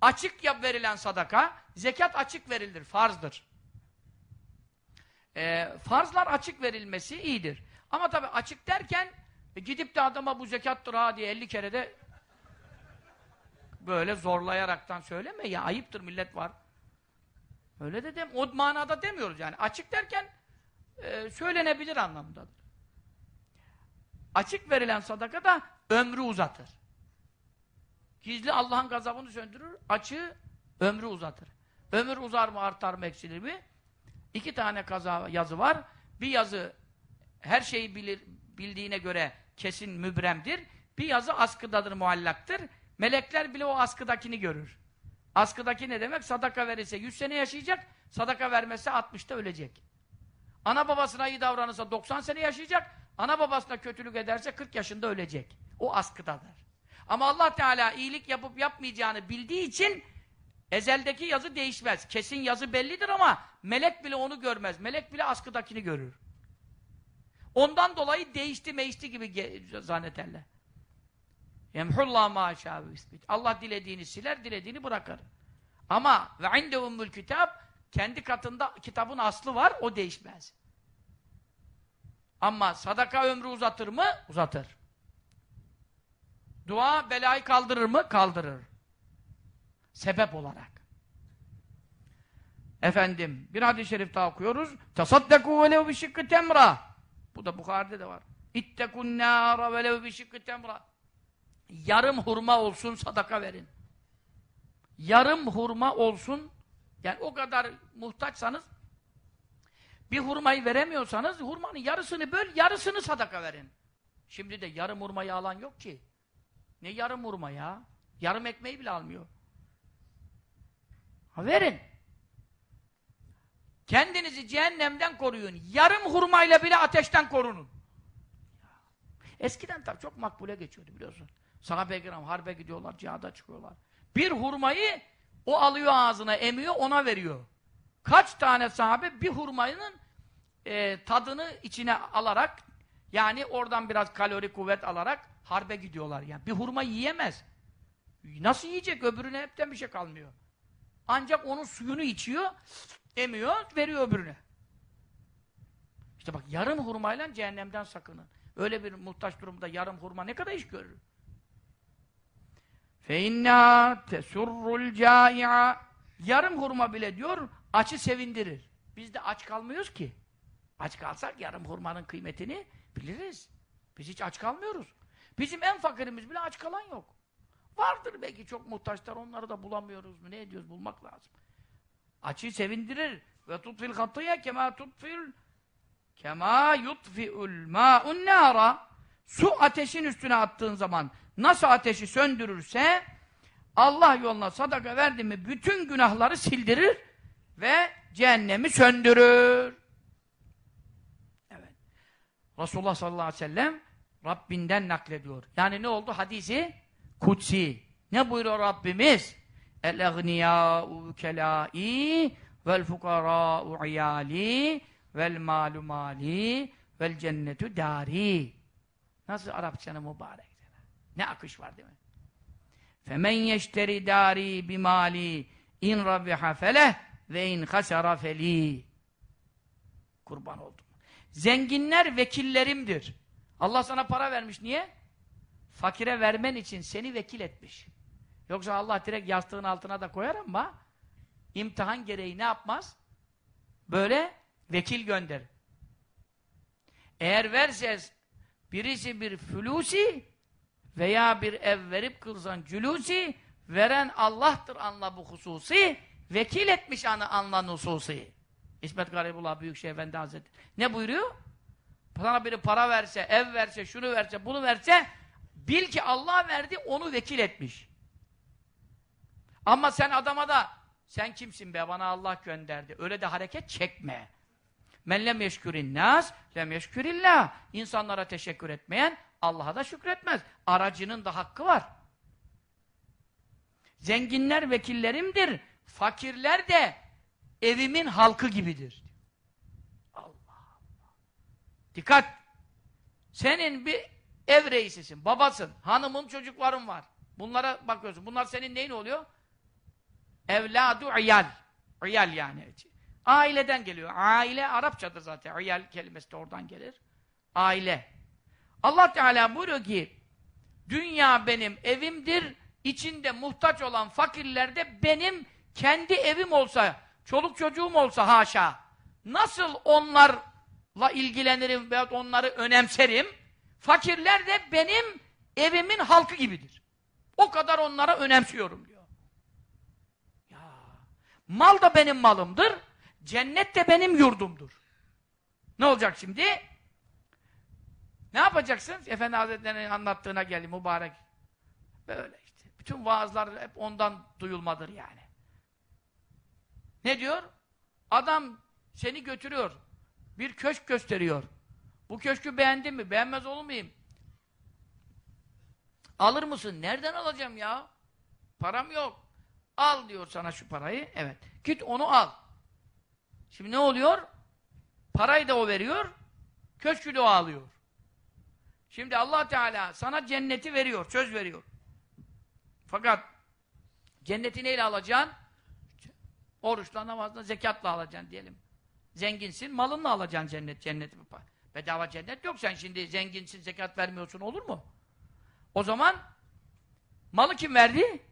Açık yap verilen sadaka, zekat açık verilir, farzdır. Ee, farzlar açık verilmesi iyidir. Ama tabi açık derken e, gidip de adama bu zekattır ha diye 50 kere de böyle zorlayaraktan söyleme ya ayıptır millet var. Öyle de dem o manada demiyoruz yani. Açık derken e, söylenebilir anlamındadır. Açık verilen sadaka da ömrü uzatır. Gizli Allah'ın gazabını söndürür, açığı ömrü uzatır. Ömür uzar mı artar mı eksilir mi? İki tane kaza yazı var. Bir yazı her şeyi bilir, bildiğine göre kesin mübremdir. Bir yazı askıdadır, muallaktır. Melekler bile o askıdakini görür. Askıdaki ne demek? Sadaka verirse 100 sene yaşayacak, sadaka vermezse 60'ta ölecek. Ana babasına iyi davranırsa 90 sene yaşayacak, ana babasına kötülük ederse 40 yaşında ölecek. O askıdadır. Ama Allah Teala iyilik yapıp yapmayacağını bildiği için ezeldeki yazı değişmez. Kesin yazı bellidir ama melek bile onu görmez. Melek bile askıdakini görür. Ondan dolayı değişti meyişti gibi zannederler. Yemhullah maşâ Allah dilediğini siler, dilediğini bırakır. Ama ve indehumul kitap kendi katında kitabın aslı var, o değişmez. Ama sadaka ömrü uzatır mı? Uzatır. Dua belayı kaldırır mı? Kaldırır. Sebep olarak. Efendim, bir hadis-i şerif daha okuyoruz. Tasaddakû velev bişikkı temra. Bu da Bukhari'de de var. İttekun nâra velev bişikkı temra. Yarım hurma olsun sadaka verin. Yarım hurma olsun, yani o kadar muhtaçsanız, bir hurmayı veremiyorsanız, hurmanın yarısını böl, yarısını sadaka verin. Şimdi de yarım hurmayı alan yok ki. Ne yarım hurma ya? Yarım ekmeği bile almıyor. Ha verin. Kendinizi cehennemden koruyun. Yarım hurmayla bile ateşten korunun. Eskiden tabii çok makbule geçiyordu biliyorsun. Sahabe-i kiram harbe gidiyorlar, cihada çıkıyorlar. Bir hurmayı o alıyor ağzına, emiyor, ona veriyor. Kaç tane sahabe bir hurmayının e, tadını içine alarak yani oradan biraz kalori kuvvet alarak harbe gidiyorlar yani. Bir hurma yiyemez. Nasıl yiyecek? Öbürüne hepten bir şey kalmıyor. Ancak onun suyunu içiyor, emiyor, veriyor öbürüne. İşte bak yarım hurmayla cehennemden sakının. Öyle bir muhtaç durumda yarım hurma ne kadar iş görür? فَاِنَّا تَسُرُّ الْجَائِعَ Yarım hurma bile diyor, açı sevindirir. Biz de aç kalmıyoruz ki. Aç kalsak yarım hurmanın kıymetini biliriz. Biz hiç aç kalmıyoruz. Bizim en fakirimiz bile aç kalan yok. Vardır belki çok muhtaçlar, onları da bulamıyoruz mu? Ne ediyoruz? Bulmak lazım. Açı sevindirir. Ve tutfil hatıya kema tutfil kema yutfi'ul ma'un nara Su ateşin üstüne attığın zaman nasıl ateşi söndürürse Allah yoluna sadaka verdi mi bütün günahları sildirir ve cehennemi söndürür. Evet. Resulullah sallallahu aleyhi ve sellem Rabbinden naklediyor. Yani ne oldu? Hadisi kutsi. Ne buyuruyor Rabbimiz? El-egniyâ'u kelâ'i vel fukarâ'u iyâli vel mâlu mâli vel cennetu dâri. Nasıl Arapçanın mübarek. Ne akış var değil mi? Yeşteri dari bimali in rabiha feleh ve in hasara feli. Kurban oldum. Zenginler vekillerimdir. Allah sana para vermiş. Niye? Fakire vermen için seni vekil etmiş. Yoksa Allah direkt yastığın altına da koyar ama imtihan gereği ne yapmaz? Böyle vekil gönder. Eğer verses birisi bir fulusi veya bir ev verip kılsan cülusi veren Allah'tır anla bu hususi vekil etmiş anı anla nususi. İsmet Garibullah Büyükşehir Efendi Hazretleri. Ne buyuruyor? Sana biri para verse, ev verse, şunu verse, bunu verse bil ki Allah verdi, onu vekil etmiş. Ama sen adama da sen kimsin be bana Allah gönderdi. Öyle de hareket çekme. Men lem yeşkürin nas lem yeşkürillah. İnsanlara teşekkür etmeyen Allah'a da şükretmez. Aracının da hakkı var. Zenginler vekillerimdir. Fakirler de evimin halkı gibidir. Allah Allah. Dikkat! Senin bir ev reisisin, babasın, hanımın, çocukların var. Bunlara bakıyorsun. Bunlar senin neyin oluyor? Evladu iyal. İyal yani. Aileden geliyor. Aile Arapçadır zaten. İyal kelimesi de oradan gelir. Aile. Allah Teala buyuruyor ki dünya benim evimdir. İçinde muhtaç olan fakirler de benim kendi evim olsa, çoluk çocuğum olsa haşa. Nasıl onlarla ilgilenirim veyahut onları önemserim? Fakirler de benim evimin halkı gibidir. O kadar onlara önemsiyorum diyor. Ya, mal da benim malımdır. Cennet de benim yurdumdur. Ne olacak şimdi? Ne yapacaksın? Efendi Hazretleri'nin anlattığına geldi mübarek. Böyle işte. Bütün vaazlar hep ondan duyulmadır yani. Ne diyor? Adam seni götürüyor. Bir köşk gösteriyor. Bu köşkü beğendin mi? Beğenmez olur muyum? Alır mısın? Nereden alacağım ya? Param yok. Al diyor sana şu parayı. Evet. Git onu al. Şimdi ne oluyor? Parayı da o veriyor. Köşkü de o alıyor. Şimdi Allah Teala sana cenneti veriyor. Söz veriyor. Fakat cenneti neyle alacaksın? Oruçla, namazla, zekatla alacaksın diyelim. Zenginsin, malınla alacaksın cennet, cenneti. Bedava cennet yok. Sen şimdi zenginsin, zekat vermiyorsun olur mu? O zaman malı kim verdi?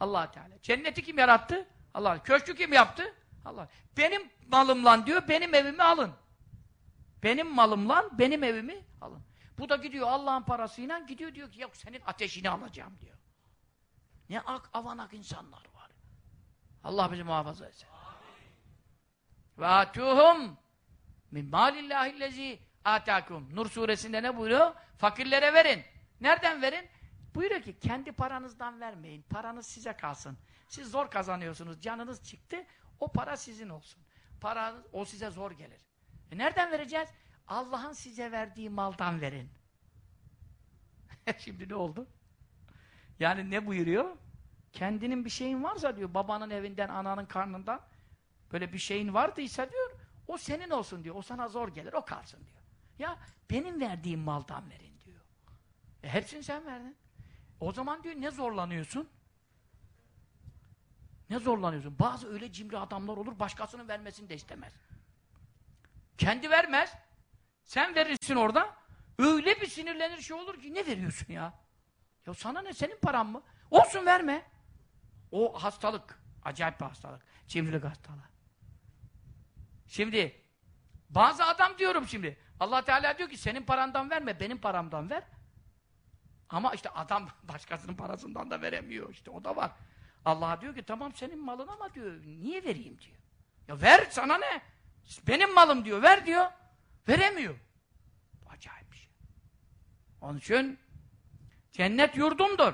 allah Teala. Cenneti kim yarattı? Allah. Köşkü kim yaptı? Allah. Benim malımla diyor, benim evimi alın. Benim malımla benim evimi alın. Bu da gidiyor Allah'ın parasıyla gidiyor diyor ki yok senin ateşini alacağım diyor. Ne ak avanak insanlar var. Allah bizi muhafaza etsin. Ve atuhum min malillahillezi atakum. Nur suresinde ne buyuruyor? Fakirlere verin. Nereden verin? Buyuruyor ki kendi paranızdan vermeyin. Paranız size kalsın. Siz zor kazanıyorsunuz. Canınız çıktı. O para sizin olsun. Paranız o size zor gelir. E nereden vereceğiz? Allah'ın size verdiği maldan verin. Şimdi ne oldu? Yani ne buyuruyor? Kendinin bir şeyin varsa diyor, babanın evinden, ananın karnından böyle bir şeyin vardıysa diyor, o senin olsun diyor. O sana zor gelir, o kalsın diyor. Ya benim verdiğim maldan verin diyor. E, hepsini sen verdin. O zaman diyor ne zorlanıyorsun? Ne zorlanıyorsun? Bazı öyle cimri adamlar olur, başkasının vermesini de istemez. Kendi vermez. Sen verirsin orada. Öyle bir sinirlenir şey olur ki ne veriyorsun ya? Ya sana ne? Senin paran mı? Olsun verme. O hastalık. Acayip bir hastalık. Cimrilik hastalığı. Şimdi bazı adam diyorum şimdi. Allah Teala diyor ki senin parandan verme, benim paramdan ver. Ama işte adam başkasının parasından da veremiyor. İşte o da var. Allah diyor ki tamam senin malın ama diyor niye vereyim diyor. Ya ver sana ne? Benim malım diyor. Ver diyor. Veremiyor. Acayip bir şey. Onun için cennet yurdumdur.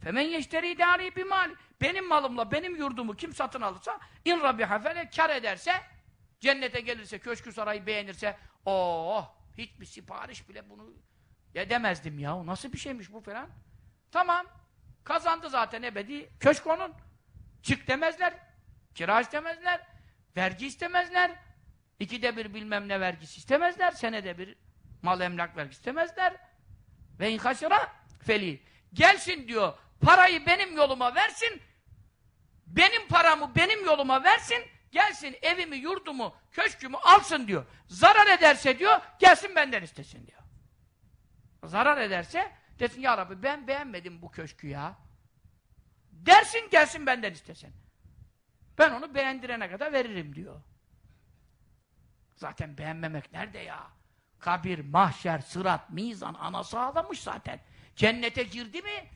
Femen yeşteri idari bir mal. Benim malımla benim yurdumu kim satın alırsa in rabiha fele kar ederse cennete gelirse köşkü sarayı beğenirse oh hiçbir sipariş bile bunu edemezdim ya. Nasıl bir şeymiş bu falan. Tamam. Kazandı zaten ebedi. Köşk onun. Çık demezler. Kira istemezler. Vergi istemezler. İkide bir bilmem ne vergisi istemezler. Senede bir mal emlak vergisi istemezler. Ve inkaşıra feli. Gelsin diyor. Parayı benim yoluma versin. Benim paramı benim yoluma versin. Gelsin evimi, yurdumu, köşkümü alsın diyor. Zarar ederse diyor, gelsin benden istesin diyor. Zarar ederse desin ya Rabbi ben beğenmedim bu köşkü ya. Dersin gelsin benden istesin. Ben onu beğendirene kadar veririm diyor. Zaten beğenmemek nerede ya? Kabir, mahşer, sırat, mizan, anası ağlamış zaten. Cennete girdi mi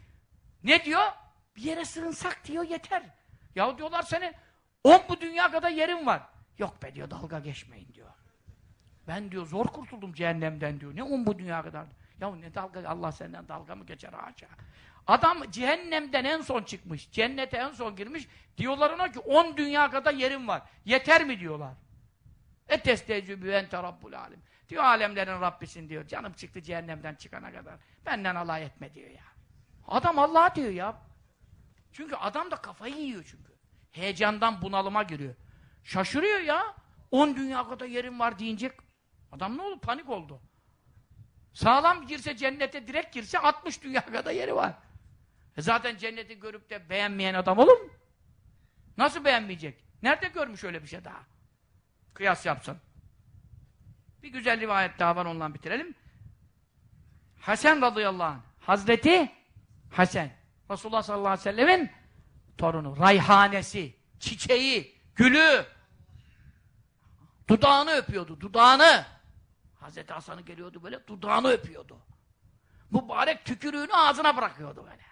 ne diyor? Bir yere sığınsak diyor yeter. Yahu diyorlar senin on bu dünya kadar yerin var. Yok be diyor dalga geçmeyin diyor. Ben diyor zor kurtuldum cehennemden diyor. Ne um bu dünya kadar. Ya ne dalga Allah senden dalga mı geçer haşa. Adam cehennemden en son çıkmış. Cennete en son girmiş. Diyorlar ona ki 10 dünya kadar yerim var. Yeter mi diyorlar. Etestecübü ente rabbul alim. Diyor alemlerin Rabbisin diyor. Canım çıktı cehennemden çıkana kadar. Benden alay etme diyor ya. Adam Allah diyor ya. Çünkü adam da kafayı yiyor çünkü. Heyecandan bunalıma giriyor. Şaşırıyor ya. 10 dünya kadar yerim var deyince adam ne oldu? Panik oldu. Sağlam girse cennete direkt girse 60 dünya kadar yeri var. E zaten cenneti görüp de beğenmeyen adam olur mu? Nasıl beğenmeyecek? Nerede görmüş öyle bir şey daha? Kıyas yapsın. Bir güzel rivayet daha var ondan bitirelim. Hasan radıyallahu anh. Hazreti Hasan. Resulullah sallallahu aleyhi ve sellemin torunu. Rayhanesi, çiçeği, gülü. Dudağını öpüyordu, dudağını. Hazreti Hasan'ı geliyordu böyle, dudağını öpüyordu. Mübarek tükürüğünü ağzına bırakıyordu böyle.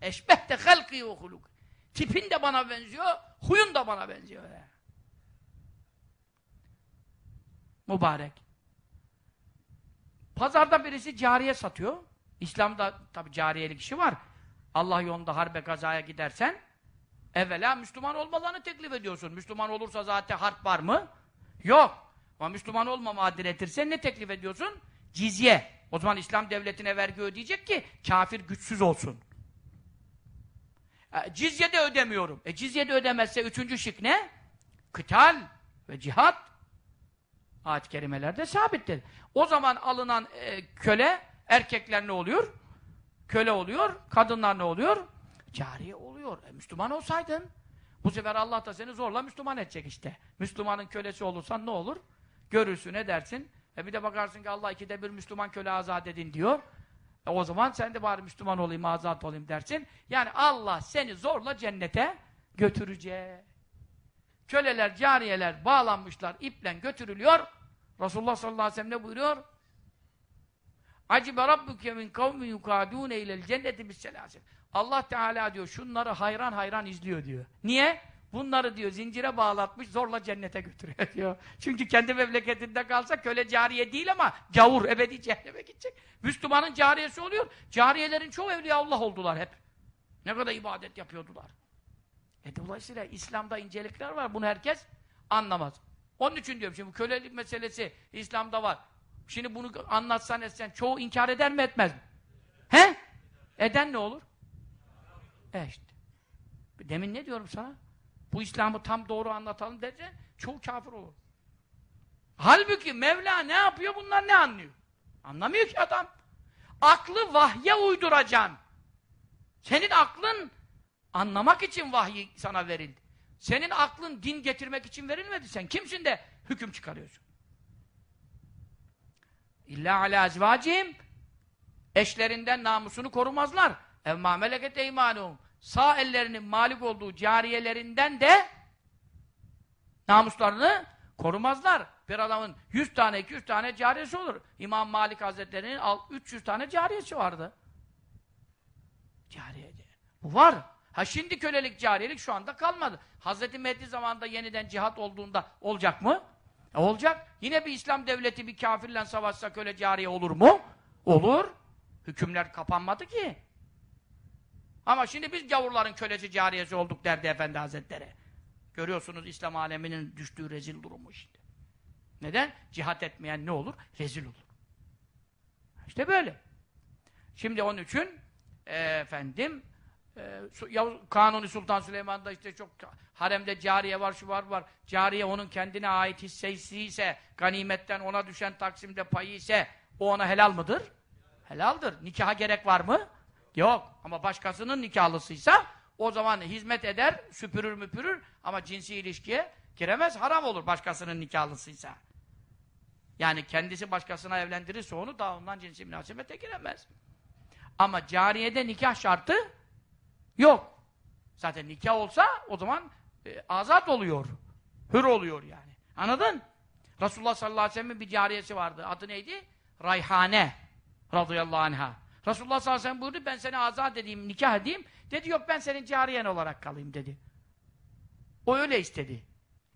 Eşbehte halkı ve huluk. Tipin de bana benziyor, huyun da bana benziyor. Öyle. Mübarek. Pazarda birisi cariye satıyor. İslam'da tabi cariyelik işi var. Allah yolunda harbe gazaya gidersen evvela Müslüman olmalarını teklif ediyorsun. Müslüman olursa zaten harp var mı? Yok. Ama Müslüman olmama diretirsen ne teklif ediyorsun? Cizye. O zaman İslam devletine vergi ödeyecek ki kafir güçsüz olsun. E, cizye de ödemiyorum. E cizye de ödemezse üçüncü şık ne? Kıtal ve cihat. Ayet-i kerimelerde sabittir. O zaman alınan e, köle, erkekler ne oluyor? Köle oluyor, kadınlar ne oluyor? Cariye oluyor. E, Müslüman olsaydın, bu sefer Allah da seni zorla Müslüman edecek işte. Müslümanın kölesi olursan ne olur? Görürsün, edersin. E bir de bakarsın ki Allah ikide bir Müslüman köle azat edin diyor. E o zaman sen de bari Müslüman olayım, azat olayım dersin. Yani Allah seni zorla cennete götürecek. Köleler, cariyeler bağlanmışlar, iple götürülüyor. Resulullah sallallahu aleyhi ve sellem ne buyuruyor? Acibe rabbuke min kavmin yukadûne ilel cenneti bisselâsim. Allah Teala diyor, şunları hayran hayran izliyor diyor. Niye? Bunları diyor zincire bağlatmış, zorla cennete götürüyor diyor. Çünkü kendi memleketinde kalsa köle cariye değil ama gavur, ebedi cehenneme gidecek. Müslümanın cariyesi oluyor. Cariyelerin çoğu evliya Allah oldular hep. Ne kadar ibadet yapıyordular. E dolayısıyla İslam'da incelikler var. Bunu herkes anlamaz. Onun için diyorum şimdi kölelik meselesi İslam'da var. Şimdi bunu anlatsan etsen çoğu inkar eder mi etmez mi? He? Eden ne olur? E işte. Demin ne diyorum sana? Bu İslam'ı tam doğru anlatalım derse çoğu kafir olur. Halbuki Mevla ne yapıyor bunlar ne anlıyor? Anlamıyor ki adam. Aklı vahye uyduracaksın. Senin aklın anlamak için vahiy sana verildi. Senin aklın din getirmek için verilmedi. Sen kimsin de hüküm çıkarıyorsun? İlla ala ezvacihim eşlerinden namusunu korumazlar. Evmâ meleket eymanûhum sağ ellerinin malik olduğu cariyelerinden de namuslarını korumazlar. Bir adamın 100 tane, 200 tane cariyesi olur. İmam Malik Hazretleri'nin 300 tane cariyesi vardı. Cariye Bu var. Ha şimdi kölelik, cariyelik şu anda kalmadı. Hazreti Mehdi zamanında yeniden cihat olduğunda olacak mı? E olacak. Yine bir İslam devleti bir kafirle savaşsa köle cariye olur mu? Olur. Hükümler kapanmadı ki. Ama şimdi biz gavurların kölesi cariyesi olduk derdi Efendi Hazretleri. Görüyorsunuz İslam aleminin düştüğü rezil durumu işte. Neden? Cihat etmeyen ne olur? Rezil olur. İşte böyle. Şimdi onun için efendim Kanuni Sultan Süleyman'da işte çok haremde cariye var, şu var var. Cariye onun kendine ait hissesi ise, ganimetten ona düşen taksimde payı ise o ona helal mıdır? Helaldir. Nikaha gerek var mı? Yok. Ama başkasının nikahlısıysa o zaman hizmet eder, süpürür müpürür ama cinsi ilişkiye giremez, haram olur başkasının nikahlısıysa. Yani kendisi başkasına evlendirirse onu daha ondan cinsi münasebete giremez. Ama cariyede nikah şartı yok. Zaten nikah olsa o zaman e, azat oluyor. Hür oluyor yani. Anladın? Resulullah sallallahu aleyhi ve sellem'in bir cariyesi vardı. Adı neydi? Rayhane radıyallahu anha. Resulullah sallallahu aleyhi ve sellem buyurdu ben seni azat edeyim, nikah edeyim. Dedi yok ben senin cariyen olarak kalayım dedi. O öyle istedi.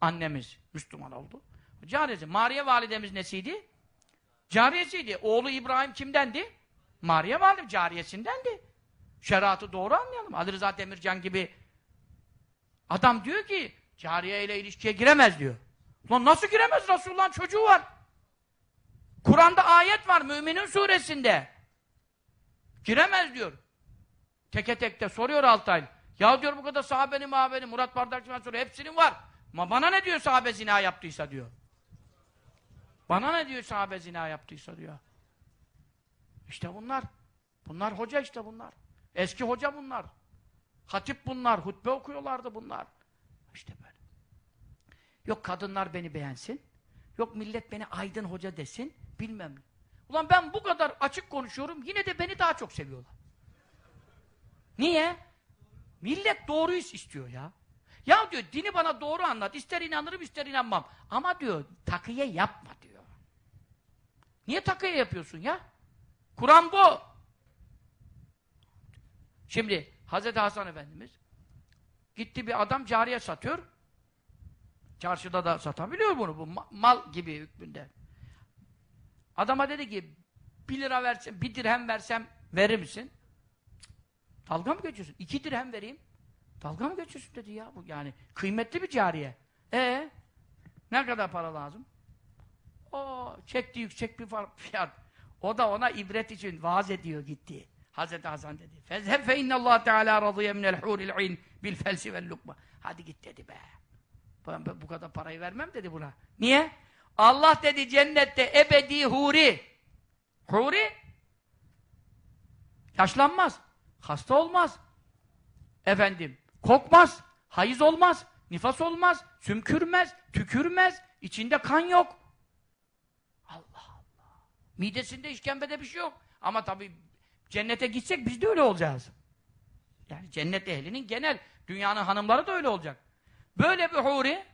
Annemiz. Müslüman oldu. Cariyesi. Mariye validemiz nesiydi? Cariyesiydi. Oğlu İbrahim kimdendi? Mariye validem cariyesindendi. Şeriatı doğru anlayalım. Ali Rıza Demircan gibi adam diyor ki cariye ile ilişkiye giremez diyor. Lan nasıl giremez Resulullah'ın çocuğu var. Kur'an'da ayet var Müminin suresinde. Giremez diyor. Teke tekte soruyor Altay. Ya diyor bu kadar sahabenin mahabenin Murat Bardakçı'dan soruyor. Hepsinin var. Ama bana ne diyor sahabe zina yaptıysa diyor. Bana ne diyor sahabe zina yaptıysa diyor. İşte bunlar. Bunlar hoca işte bunlar. Eski hoca bunlar. Hatip bunlar. Hutbe okuyorlardı bunlar. İşte böyle. Yok kadınlar beni beğensin. Yok millet beni aydın hoca desin. Bilmem. Ulan ben bu kadar açık konuşuyorum. Yine de beni daha çok seviyorlar. Niye? Millet doğruyu istiyor ya. Ya diyor dini bana doğru anlat. İster inanırım ister inanmam. Ama diyor takıya yapma diyor. Niye takıya yapıyorsun ya? Kur'an bu. Şimdi Hazreti Hasan Efendimiz gitti bir adam cariye satıyor. Çarşıda da satabiliyor bunu. Bu ma- mal gibi hükmünde. Adama dedi ki bir lira versem, bir dirhem versem verir misin? Dalga mı geçiyorsun? İki dirhem vereyim. Dalga mı geçiyorsun dedi ya bu yani. Kıymetli bir cariye. E ne kadar para lazım? O çekti yüksek bir fiyat. O da ona ibret için vaaz ediyor gitti. Hazreti Hasan dedi. Fezheb fe innallah teala radiye minel huril ayn bil felsi vel lukma. Hadi git dedi be. Ben, ben bu kadar parayı vermem dedi buna. Niye? Allah dedi cennette ebedi huri. Huri yaşlanmaz. Hasta olmaz. Efendim kokmaz. Hayız olmaz. Nifas olmaz. Sümkürmez. Tükürmez. içinde kan yok. Allah Allah. Midesinde işkembede bir şey yok. Ama tabii cennete gitsek biz de öyle olacağız. Yani cennet ehlinin genel, dünyanın hanımları da öyle olacak. Böyle bir huri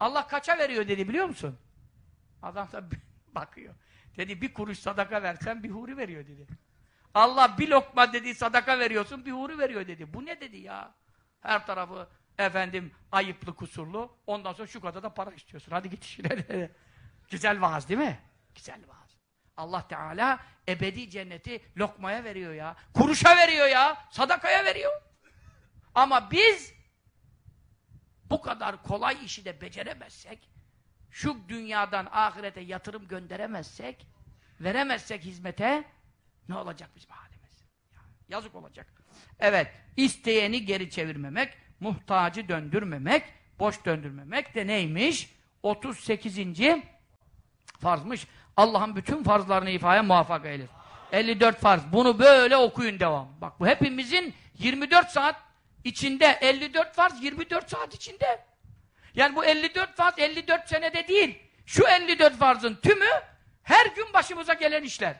Allah kaça veriyor dedi biliyor musun? Adam da bakıyor. Dedi bir kuruş sadaka versen bir huri veriyor dedi. Allah bir lokma dedi sadaka veriyorsun bir huri veriyor dedi. Bu ne dedi ya? Her tarafı efendim ayıplı kusurlu. Ondan sonra şu kadar da para istiyorsun. Hadi git işine. Güzel vaaz değil mi? Güzel vaaz. Allah Teala ebedi cenneti lokmaya veriyor ya. Kuruşa veriyor ya. Sadakaya veriyor. Ama biz bu kadar kolay işi de beceremezsek, şu dünyadan ahirete yatırım gönderemezsek, veremezsek hizmete, ne olacak bizim halimiz? Ya, yazık olacak. Evet, isteyeni geri çevirmemek, muhtacı döndürmemek, boş döndürmemek de neymiş? 38. farzmış. Allah'ın bütün farzlarını ifaya muvaffak eylesin. 54 farz. Bunu böyle okuyun devam. Bak bu hepimizin 24 saat içinde 54 farz 24 saat içinde. Yani bu 54 farz 54 senede değil. Şu 54 farzın tümü her gün başımıza gelen işler.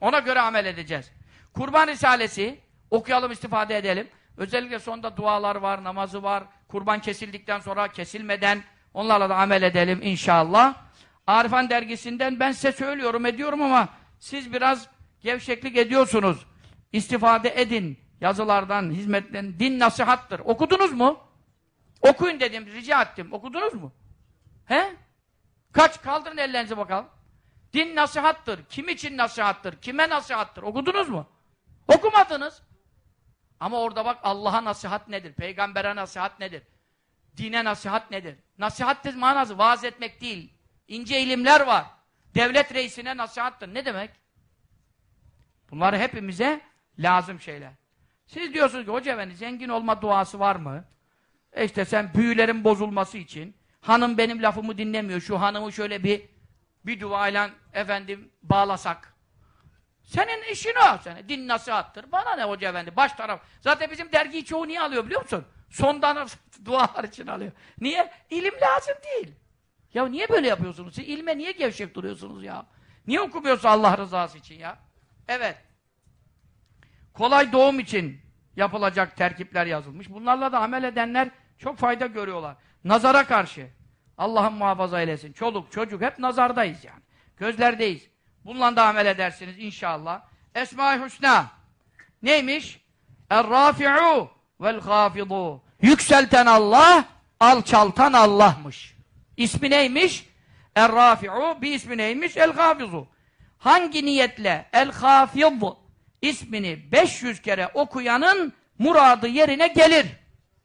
Ona göre amel edeceğiz. Kurban Risalesi okuyalım istifade edelim. Özellikle sonunda dualar var, namazı var. Kurban kesildikten sonra kesilmeden onlarla da amel edelim inşallah. Arifan dergisinden ben size söylüyorum ediyorum ama siz biraz gevşeklik ediyorsunuz. İstifade edin yazılardan, hizmetten. Din nasihattır. Okudunuz mu? Okuyun dedim, rica ettim. Okudunuz mu? He? Kaç? Kaldırın ellerinizi bakalım. Din nasihattır. Kim için nasihattır? Kime nasihattır? Okudunuz mu? Okumadınız. Ama orada bak Allah'a nasihat nedir? Peygambere nasihat nedir? Dine nasihat nedir? Nasihat manası vaaz etmek değil. İnce ilimler var. Devlet reisine nasihattır. Ne demek? Bunlar hepimize lazım şeyler. Siz diyorsunuz ki hoca efendi zengin olma duası var mı? E işte sen büyülerin bozulması için hanım benim lafımı dinlemiyor. Şu hanımı şöyle bir bir duayla efendim bağlasak. Senin işin o. Senin din nasihattır. Bana ne hoca efendi? Baş taraf. Zaten bizim dergiyi çoğu niye alıyor biliyor musun? Sondan dualar için alıyor. Niye? İlim lazım değil. Ya niye böyle yapıyorsunuz? Siz ilme niye gevşek duruyorsunuz ya? Niye okumuyorsun Allah rızası için ya? Evet. Kolay doğum için yapılacak terkipler yazılmış. Bunlarla da amel edenler çok fayda görüyorlar. Nazara karşı. Allah'ın muhafaza eylesin. Çoluk, çocuk hep nazardayız yani. Gözlerdeyiz. Bununla da amel edersiniz inşallah. Esma-i Hüsna. Neymiş? Er-Rafi'u vel-Hafidu. Yükselten Allah, alçaltan Allah'mış. İsmi neymiş? Er-Rafi'u bir ismi neymiş? El-Hafizu. Hangi niyetle El-Hafiz ismini 500 kere okuyanın muradı yerine gelir.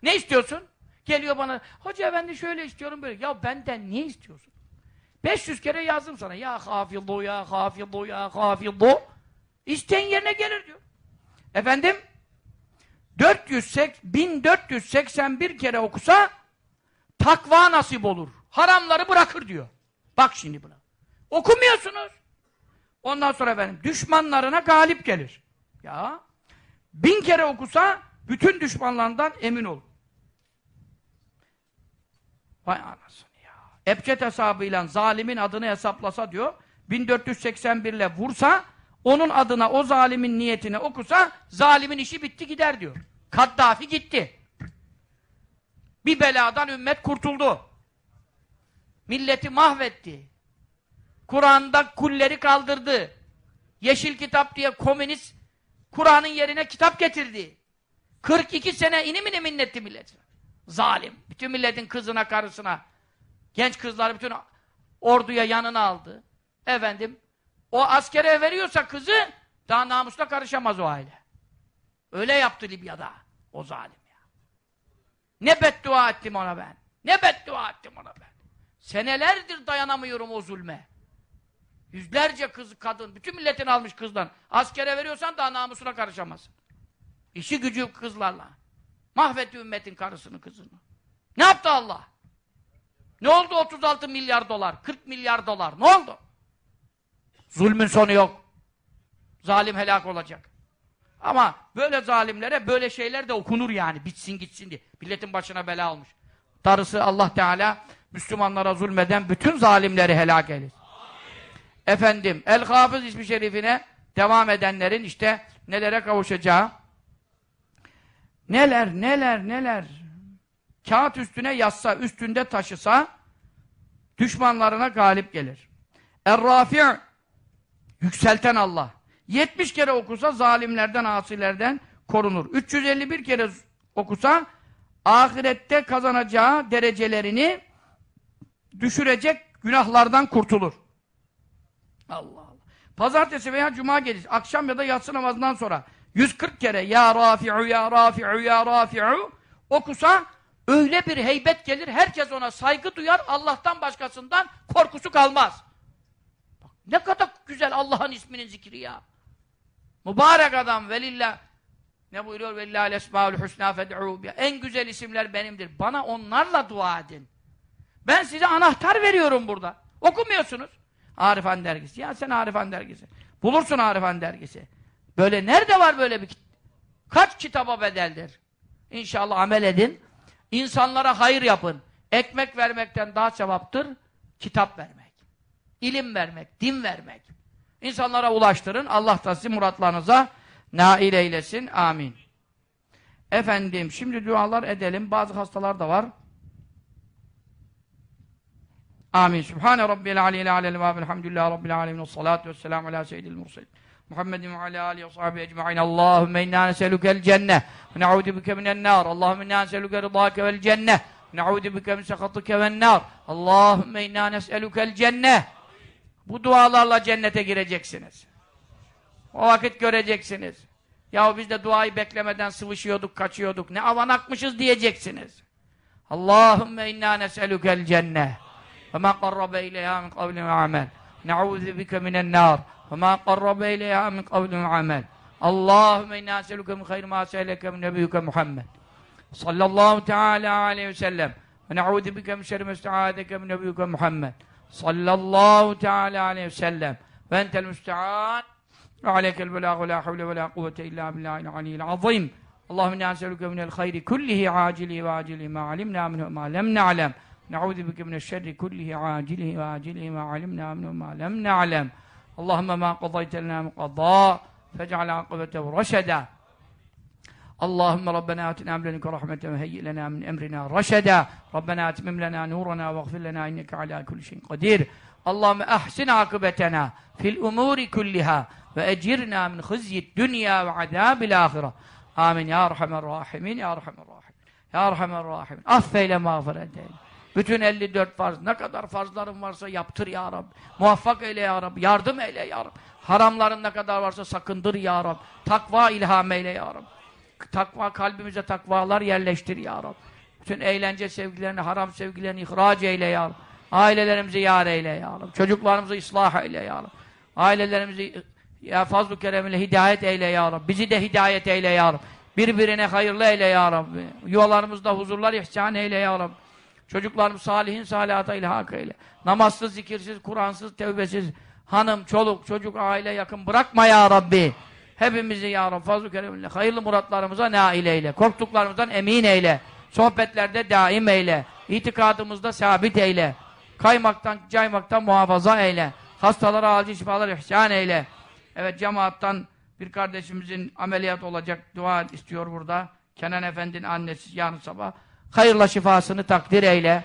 Ne istiyorsun? Geliyor bana, hoca ben de şöyle istiyorum böyle. Ya benden niye istiyorsun? 500 kere yazdım sana. Ya hafizu, ya hafizu, ya hafizu. İsteyen yerine gelir diyor. Efendim? 480, 1481 kere okusa takva nasip olur. Haramları bırakır diyor. Bak şimdi buna. Okumuyorsunuz. Ondan sonra efendim düşmanlarına galip gelir. Ya bin kere okusa bütün düşmanlarından emin olur. Vay anasını ya. Ebced hesabıyla zalimin adını hesaplasa diyor, 1481 ile vursa, onun adına o zalimin niyetine okusa, zalimin işi bitti gider diyor. Kaddafi gitti. Bir beladan ümmet kurtuldu. Milleti mahvetti. Kur'an'da kulleri kaldırdı. Yeşil kitap diye komünist Kur'an'ın yerine kitap getirdi. 42 sene inim inim minnetti millet. Zalim. Bütün milletin kızına, karısına, genç kızları bütün orduya yanına aldı. Efendim, o askere veriyorsa kızı, daha namusla karışamaz o aile. Öyle yaptı Libya'da, o zalim ya. Ne beddua ettim ona ben. Ne beddua ettim ona ben. Senelerdir dayanamıyorum o zulme. Yüzlerce kız, kadın, bütün milletin almış kızdan. Askere veriyorsan daha namusuna karışamazsın. İşi gücü kızlarla. Mahvetti ümmetin karısını, kızını. Ne yaptı Allah? Ne oldu 36 milyar dolar, 40 milyar dolar? Ne oldu? Zulmün sonu yok. Zalim helak olacak. Ama böyle zalimlere böyle şeyler de okunur yani. Bitsin gitsin diye. Milletin başına bela olmuş. Darısı Allah Teala Müslümanlara zulmeden bütün zalimleri helak eylesin. Efendim, El-Hafız ismi şerifine devam edenlerin işte nelere kavuşacağı neler, neler, neler kağıt üstüne yazsa, üstünde taşısa düşmanlarına galip gelir. Er-Rafi' yükselten Allah. 70 kere okusa zalimlerden, asilerden korunur. 351 kere okusa ahirette kazanacağı derecelerini düşürecek günahlardan kurtulur. Allah Allah. Pazartesi veya cuma gecesi, akşam ya da yatsı namazından sonra 140 kere Ya Rafi'u, Ya Rafi'u, Ya Rafi'u okusa öyle bir heybet gelir, herkes ona saygı duyar, Allah'tan başkasından korkusu kalmaz. Bak, ne kadar güzel Allah'ın isminin zikri ya. Mübarek adam, velillah. Ne buyuruyor? Velillâhil esmâül husnâ fed'û En güzel isimler benimdir. Bana onlarla dua edin. Ben size anahtar veriyorum burada. Okumuyorsunuz. Arifan dergisi. Ya sen Arifan dergisi. Bulursun Arifan dergisi. Böyle nerede var böyle bir Kaç kitaba bedeldir? İnşallah amel edin. İnsanlara hayır yapın. Ekmek vermekten daha sevaptır. Kitap vermek. İlim vermek, din vermek. İnsanlara ulaştırın. Allah da sizi muratlarınıza nail eylesin. Amin. Efendim, şimdi dualar edelim. Bazı hastalar da var. Amin. Sübhane Rabbil Aliyyil Alel ve Elhamdülillahi Rabbil Alemin. Salatu vesselamu ala seyyidil mursalin. Muhammedin ve ala alihi ve sahbihi ecma'in. Allahümme inna neselükel cenneh ve ne'udu bike minen nar. Allahümme inna neselüke rıdâke vel cenneh. Ne'udu bike min sekatike ven nar. Allahümme inna neselükel cenneh. Bu dualarla cennete gireceksiniz. O vakit göreceksiniz. Ya biz de duayı beklemeden sıvışıyorduk, kaçıyorduk. Ne avanakmışız diyeceksiniz. Allahümme inna neselükel cenneh. وما قرب إليها من قول وعمل. نعوذ بك من النار. وما قرب إليها من قول وعمل. اللهم إنا نسألك من خير ما سألك من نبيك محمد صلى الله تعالى عليه وسلم. ونعوذ بك من شر ما استعاذك من نبيك محمد صلى الله تعالى عليه وسلم. وأنت المستعان. وعليك البلاغ ولا حول ولا قوة إلا بالله العلي العظيم. اللهم إنا نسألك من الخير كله عاجله وآجله ما علمنا منه وما لم نعلم. نعوذ بك من الشر كله عاجله وآجله ما علمنا منه ما لم نعلم. اللهم ما قضيت لنا من قضاء فاجعل عاقبته رشدا. اللهم ربنا آتنا من لدنك رحمة وهيئ لنا من أمرنا رشدا. ربنا أتمم لنا نورنا واغفر لنا إنك على كل شيء قدير. اللهم أحسن عاقبتنا في الأمور كلها وأجرنا من خزي الدنيا وعذاب الآخرة. آمين. يا أرحم الراحمين يا أرحم الراحمين Ya Erhamer Rahim. Affeyle mağfiret eyle. Bütün 54 farz, ne kadar farzların varsa yaptır ya Rabbi. Muvaffak eyle ya Rabbi. Yardım eyle ya Rabbi. Haramların ne kadar varsa sakındır ya Rabbi. Takva ilham eyle ya Rabbi. Takva, kalbimize takvalar yerleştir ya Rabbi. Bütün eğlence sevgilerini, haram sevgilerini ihraç eyle ya Rabbi. Ailelerimizi yar eyle ya Rabbi. Çocuklarımızı ıslah eyle ya Rabbi. Ailelerimizi ya fazl-ı keremle hidayet eyle ya Rabbi. Bizi de hidayet eyle ya Rabbi. Birbirine hayırlı eyle ya Rabbi. Yuvalarımızda huzurlar ihsan eyle ya Rabbi. Çocuklarımız salihin salihata ilhak eyle. Namazsız, zikirsiz, Kur'ansız, tevbesiz, hanım, çoluk, çocuk, aile yakın bırakma ya Rabbi. Hepimizi ya Rabbi fazl-ı keremle hayırlı muratlarımıza nail eyle. Korktuklarımızdan emin eyle. Sohbetlerde daim eyle. İtikadımızda sabit eyle. Kaymaktan, caymaktan muhafaza eyle. Hastalara acil şifalar ihsan eyle. Evet cemaattan bir kardeşimizin ameliyat olacak dua istiyor burada. Kenan Efendi'nin annesi yarın sabah. Hayırla şifasını takdir eyle.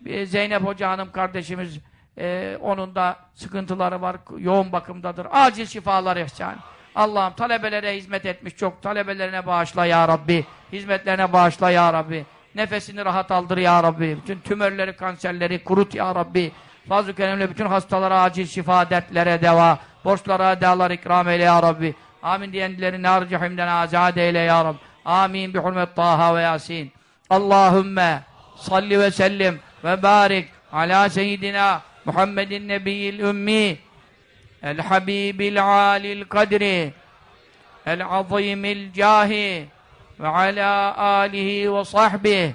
Bir Zeynep Hoca Hanım kardeşimiz e, onun da sıkıntıları var. Yoğun bakımdadır. Acil şifalar ihsan. Allah'ım talebelere hizmet etmiş çok. Talebelerine bağışla ya Rabbi. Hizmetlerine bağışla ya Rabbi. Nefesini rahat aldır ya Rabbi. Bütün tümörleri, kanserleri kurut ya Rabbi. Fazl-ı Kerem'le bütün hastalara acil şifa, dertlere deva, borçlara adalar ikram eyle ya Rabbi. Amin diyenleri nar cehimden azad eyle ya Rabbi. Amin bi hurmet Taha ve Yasin. Allahümme salli ve sellim ve barik ala seyyidina Muhammedin nebiyil ümmi el habibil alil kadri el azimil cahi ve ala alihi ve sahbihi.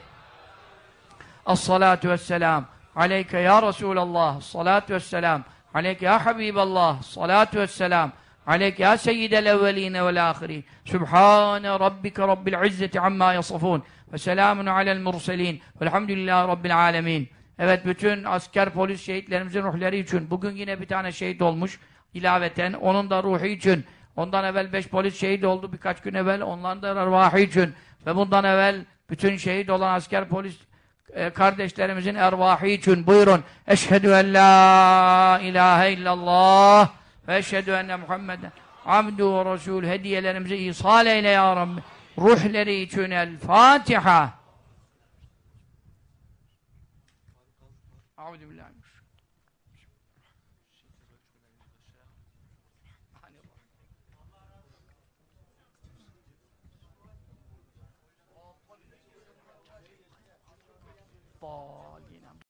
As-salatu vesselam aleyke ya Resulallah As-salatu vesselam aleyke ya Habiballah As-salatu vesselam aleyke ya seyyidel evveline vel ahiri. Sübhane rabbike rabbil izzeti amma yasafun ve selamun alel murselin. Velhamdülillahi rabbil alemin. Evet bütün asker polis şehitlerimizin ruhları için bugün yine bir tane şehit olmuş ilaveten. Onun da ruhu için. Ondan evvel beş polis şehit oldu birkaç gün evvel. Onların da ervahı için. Ve bundan evvel bütün şehit olan asker polis e, kardeşlerimizin ervahı için. Buyurun. Eşhedü en la ilahe illallah ve eşhedü enne Muhammeden abdu ve resul hediyelerimizi ihsal eyle ya Rabbi. Ruhleri için el Fatiha.